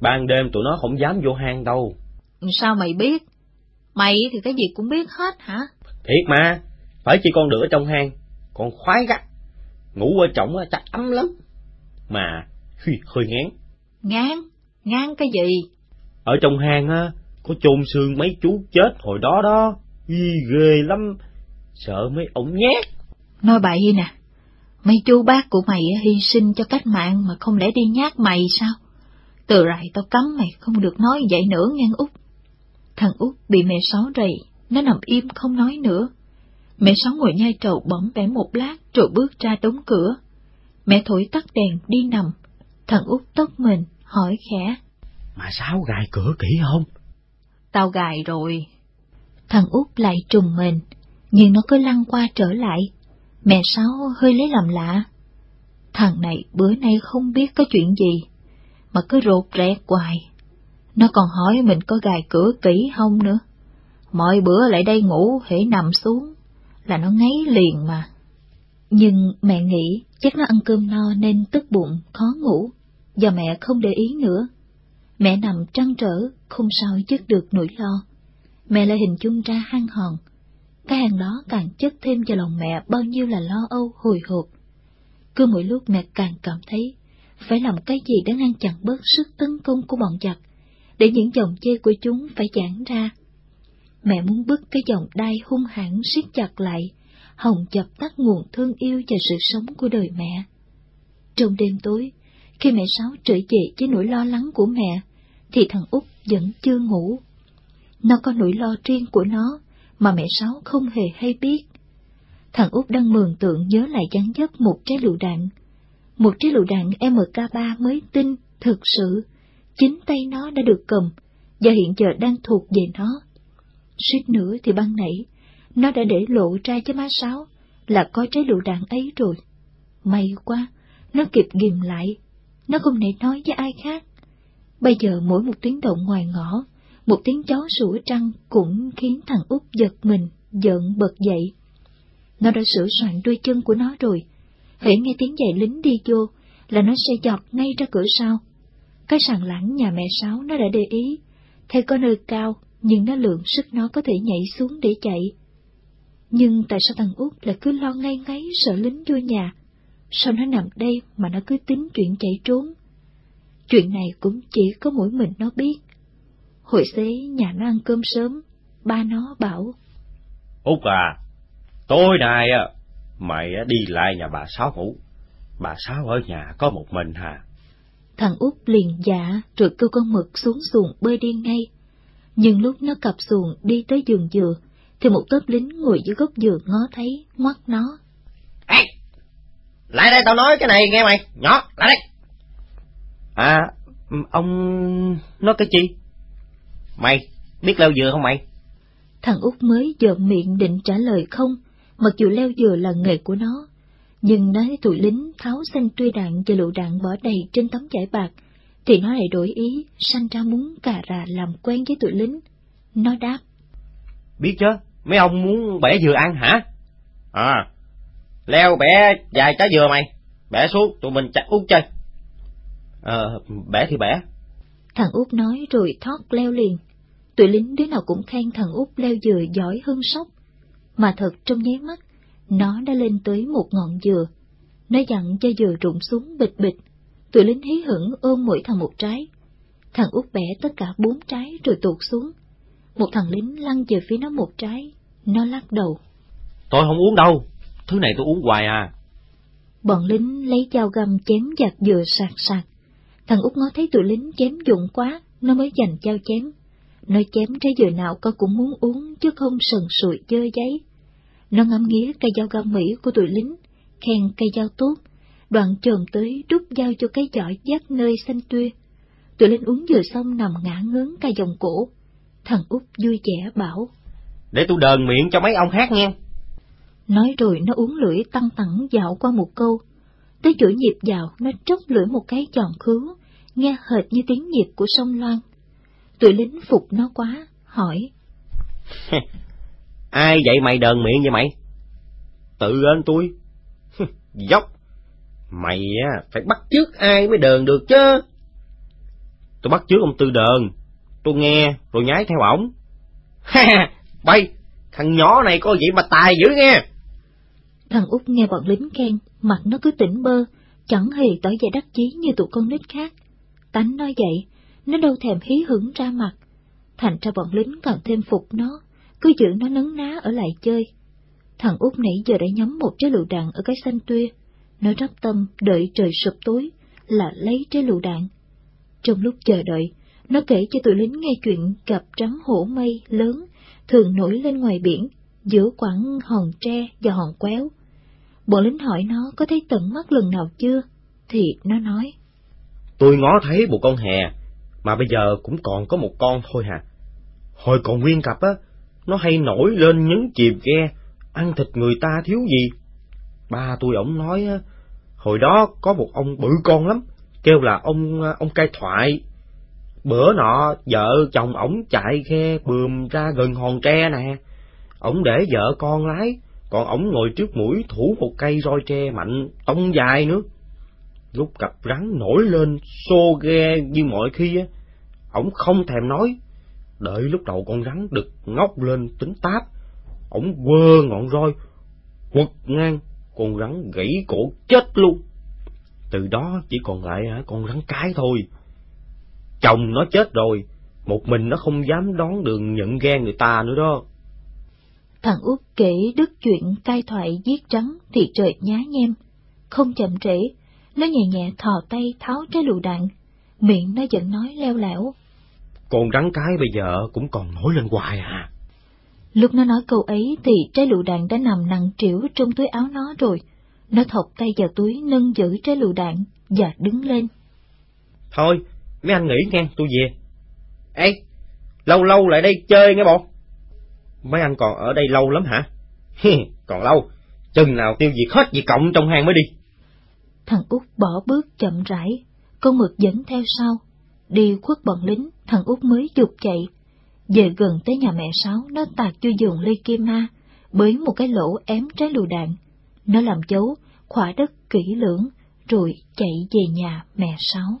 Ban đêm tụi nó không dám vô hang đâu. Sao mày biết? Mày thì cái gì cũng biết hết hả? Thiệt mà, phải chỉ con ở trong hang, con khoái gắt. Ngủ ở trọng chắc ấm lắm. Mà, hơi ngán. Ngán? Ngán cái gì? Ở trong hang á, có chôn xương mấy chú chết hồi đó đó. Ý, ghê lắm, sợ mấy ổng nhát. Nói bậy nè, mấy chú bác của mày hy sinh cho cách mạng mà không lẽ đi nhát mày sao? Từ rày tao cấm mày không được nói vậy nữa ngang út. Thằng út bị mẹ sáu rầy, nó nằm im không nói nữa. Mẹ sáu ngồi nhai trầu bỗng bẻ một lát rồi bước ra đóng cửa. Mẹ thổi tắt đèn đi nằm. Thằng út tóc mình, hỏi khẽ. Mà sao gài cửa kỹ không? Tao gài rồi. Thằng út lại trùng mình, nhưng nó cứ lăn qua trở lại. Mẹ Sáu hơi lấy làm lạ. Thằng này bữa nay không biết có chuyện gì, mà cứ rột rẹt hoài. Nó còn hỏi mình có gài cửa kỹ không nữa. Mọi bữa lại đây ngủ hễ nằm xuống, là nó ngáy liền mà. Nhưng mẹ nghĩ chắc nó ăn cơm no nên tức bụng, khó ngủ, và mẹ không để ý nữa. Mẹ nằm trăn trở, không sao dứt được nỗi lo. Mẹ lại hình dung ra hang hòn. Cái hang đó càng chất thêm cho lòng mẹ bao nhiêu là lo âu hồi hộp. Cứ mỗi lúc mẹ càng cảm thấy phải làm cái gì để ngăn chặn bớt sức tấn công của bọn giặc, để những dòng chê của chúng phải giãn ra. Mẹ muốn bứt cái dòng đai hung hãn siết chặt lại, hồng chập tắt nguồn thương yêu và sự sống của đời mẹ. Trong đêm tối, khi mẹ Sáu trở về với nỗi lo lắng của mẹ, thì thằng Út vẫn chưa ngủ. Nó có nỗi lo riêng của nó, mà mẹ Sáu không hề hay biết. Thằng Út đang mường tượng nhớ lại chán dấp một trái lựu đạn. Một trái lựu đạn MK3 mới tinh, thực sự, chính tay nó đã được cầm, và hiện giờ đang thuộc về nó. Suýt nữa thì băng nảy, nó đã để lộ ra cho má Sáu là có trái lựu đạn ấy rồi. May quá, nó kịp ghim lại, nó không thể nói với ai khác. Bây giờ mỗi một tiếng động ngoài ngõ, một tiếng chó sủa trăng cũng khiến thằng út giật mình, giận bật dậy. Nó đã sửa soạn đôi chân của nó rồi, hễ nghe tiếng giày lính đi vô là nó sẽ dọc ngay ra cửa sau. Cái sàn lãng nhà mẹ Sáu nó đã để ý, theo có nơi cao nhưng nó lượng sức nó có thể nhảy xuống để chạy. Nhưng tại sao thằng út lại cứ lo ngay ngáy sợ lính vô nhà? Sao nó nằm đây mà nó cứ tính chuyện chạy trốn? Chuyện này cũng chỉ có mỗi mình nó biết. Hồi xế nhà nó ăn cơm sớm, ba nó bảo. Út à, tối nay á, mày đi lại nhà bà Sáu ngủ. Bà Sáu ở nhà có một mình hả? Thằng út liền dạ rồi kêu con mực xuống xuồng bơi đi ngay. Nhưng lúc nó cặp xuồng đi tới giường dừa, thì một tớp lính ngồi dưới gốc dừa ngó thấy, ngoắt nó. Ê! Lại đây tao nói cái này nghe mày, nhỏ, lại đây! À, ông... nói cái chi? Mày, biết leo dừa không mày? Thằng út mới dợn miệng định trả lời không, mặc dù leo dừa là nghề của nó. Nhưng nói tụi lính tháo xanh tươi đạn và lựu đạn bỏ đầy trên tấm vải bạc, thì nó lại đổi ý, sanh ra muốn cà rà làm quen với tụi lính. Nó đáp. Biết chứ, mấy ông muốn bẻ dừa ăn hả? À, leo bẻ vài trái dừa mày, bẻ xuống tụi mình chặt út chơi. Ờ, bẻ thì bẻ. Thằng út nói rồi thoát leo liền. Tụi lính đứa nào cũng khen thằng út leo dừa giỏi hơn sóc. Mà thật trong nháy mắt, nó đã lên tới một ngọn dừa. Nó dặn cho dừa rụng xuống bịch bịch. Tụi lính hí hửng ôm mỗi thằng một trái. Thằng út bẻ tất cả bốn trái rồi tụt xuống. Một thằng lính lăn về phía nó một trái. Nó lắc đầu. Tôi không uống đâu. Thứ này tôi uống hoài à. Bọn lính lấy dao găm chém giặt dừa sạc sạc. Thằng út ngó thấy tụi lính chém dụng quá, nó mới giành dao chém. Nó chém trái dừa nào con cũng muốn uống chứ không sần sùi dơ giấy. Nó ngắm nghía cây dao găm Mỹ của tụi lính, khen cây dao tốt, đoạn trồm tới đút dao cho cái giỏi dắt nơi xanh tuya. Tụi lính uống dừa xong nằm ngã ngớn ca dòng cổ. Thằng út vui vẻ bảo. Để tôi đờn miệng cho mấy ông hát nghe. Nói rồi nó uống lưỡi tăng tẳng dạo qua một câu. Tới chuỗi nhịp vào, nó tróc lưỡi một cái tròn khứu, nghe hệt như tiếng nhịp của sông Loan. Tụi lính phục nó quá, hỏi. Ai dạy mày đờn miệng vậy mày? Tự ơn tôi. Dốc. Mày á, phải bắt trước ai mới đờn được chứ. Tôi bắt trước ông Tư đờn. Tôi nghe, rồi nhái theo ổng. Ha bay, thằng nhỏ này có vậy mà tài dữ nghe. Thằng út nghe bọn lính khen, mặt nó cứ tỉnh bơ, chẳng hề tỏ vẻ đắc chí như tụi con nít khác. Tánh nói vậy, nó đâu thèm hí hưởng ra mặt. Thành ra bọn lính càng thêm phục nó, cứ giữ nó nấn ná ở lại chơi. Thằng út nãy giờ đã nhắm một trái lựu đạn ở cái xanh tuya, nó rắp tâm đợi trời sụp tối là lấy trái lựu đạn. Trong lúc chờ đợi, nó kể cho tụi lính nghe chuyện cặp trắng hổ mây lớn thường nổi lên ngoài biển, giữa quãng hòn tre và hòn quéo. Bọn lính hỏi nó có thấy tận mắt lần nào chưa, thì nó nói. Tôi ngó thấy một con hè, mà bây giờ cũng còn có một con thôi hà. Hồi còn nguyên cặp á, nó hay nổi lên nhấn chìm ghe, ăn thịt người ta thiếu gì. Ba tôi ổng nói hồi đó có một ông bự con lắm, kêu là ông ông cai thoại. Bữa nọ vợ chồng ổng chạy khe bườm ra gần hòn tre nè. Ổng để vợ con lái, còn ổng ngồi trước mũi thủ một cây roi tre mạnh, tông dài nữa. Lúc cặp rắn nổi lên xô ghe như mọi khi á, ổng không thèm nói. Đợi lúc đầu con rắn đực ngóc lên tính táp, ổng quơ ngọn roi, quật ngang, con rắn gãy cổ chết luôn. Từ đó chỉ còn lại con rắn cái thôi. Chồng nó chết rồi, một mình nó không dám đón đường nhận ghe người ta nữa đó. Thằng út kể đứt chuyện cai thoại giết trắng thì trời nhá nhem. Không chậm trễ, nó nhẹ nhẹ thò tay tháo trái lựu đạn, miệng nó vẫn nói leo lẻo. Con rắn cái bây giờ cũng còn nổi lên hoài à. Lúc nó nói câu ấy thì trái lựu đạn đã nằm nặng trĩu trong túi áo nó rồi. Nó thọc tay vào túi nâng giữ trái lựu đạn và đứng lên. Thôi, mấy anh nghỉ nghe, tôi về. Ê, lâu lâu lại đây chơi nghe bộ. Mấy anh còn ở đây lâu lắm hả? còn lâu, chừng nào tiêu diệt hết gì cộng trong hang mới đi. Thằng út bỏ bước chậm rãi, con mực dẫn theo sau. Đi khuất bọn lính, thằng út mới dục chạy. Về gần tới nhà mẹ Sáu, nó tạt chưa giường ly kim ma, bới một cái lỗ ém trái lựu đạn. Nó làm dấu, khỏa đất kỹ lưỡng, rồi chạy về nhà mẹ Sáu.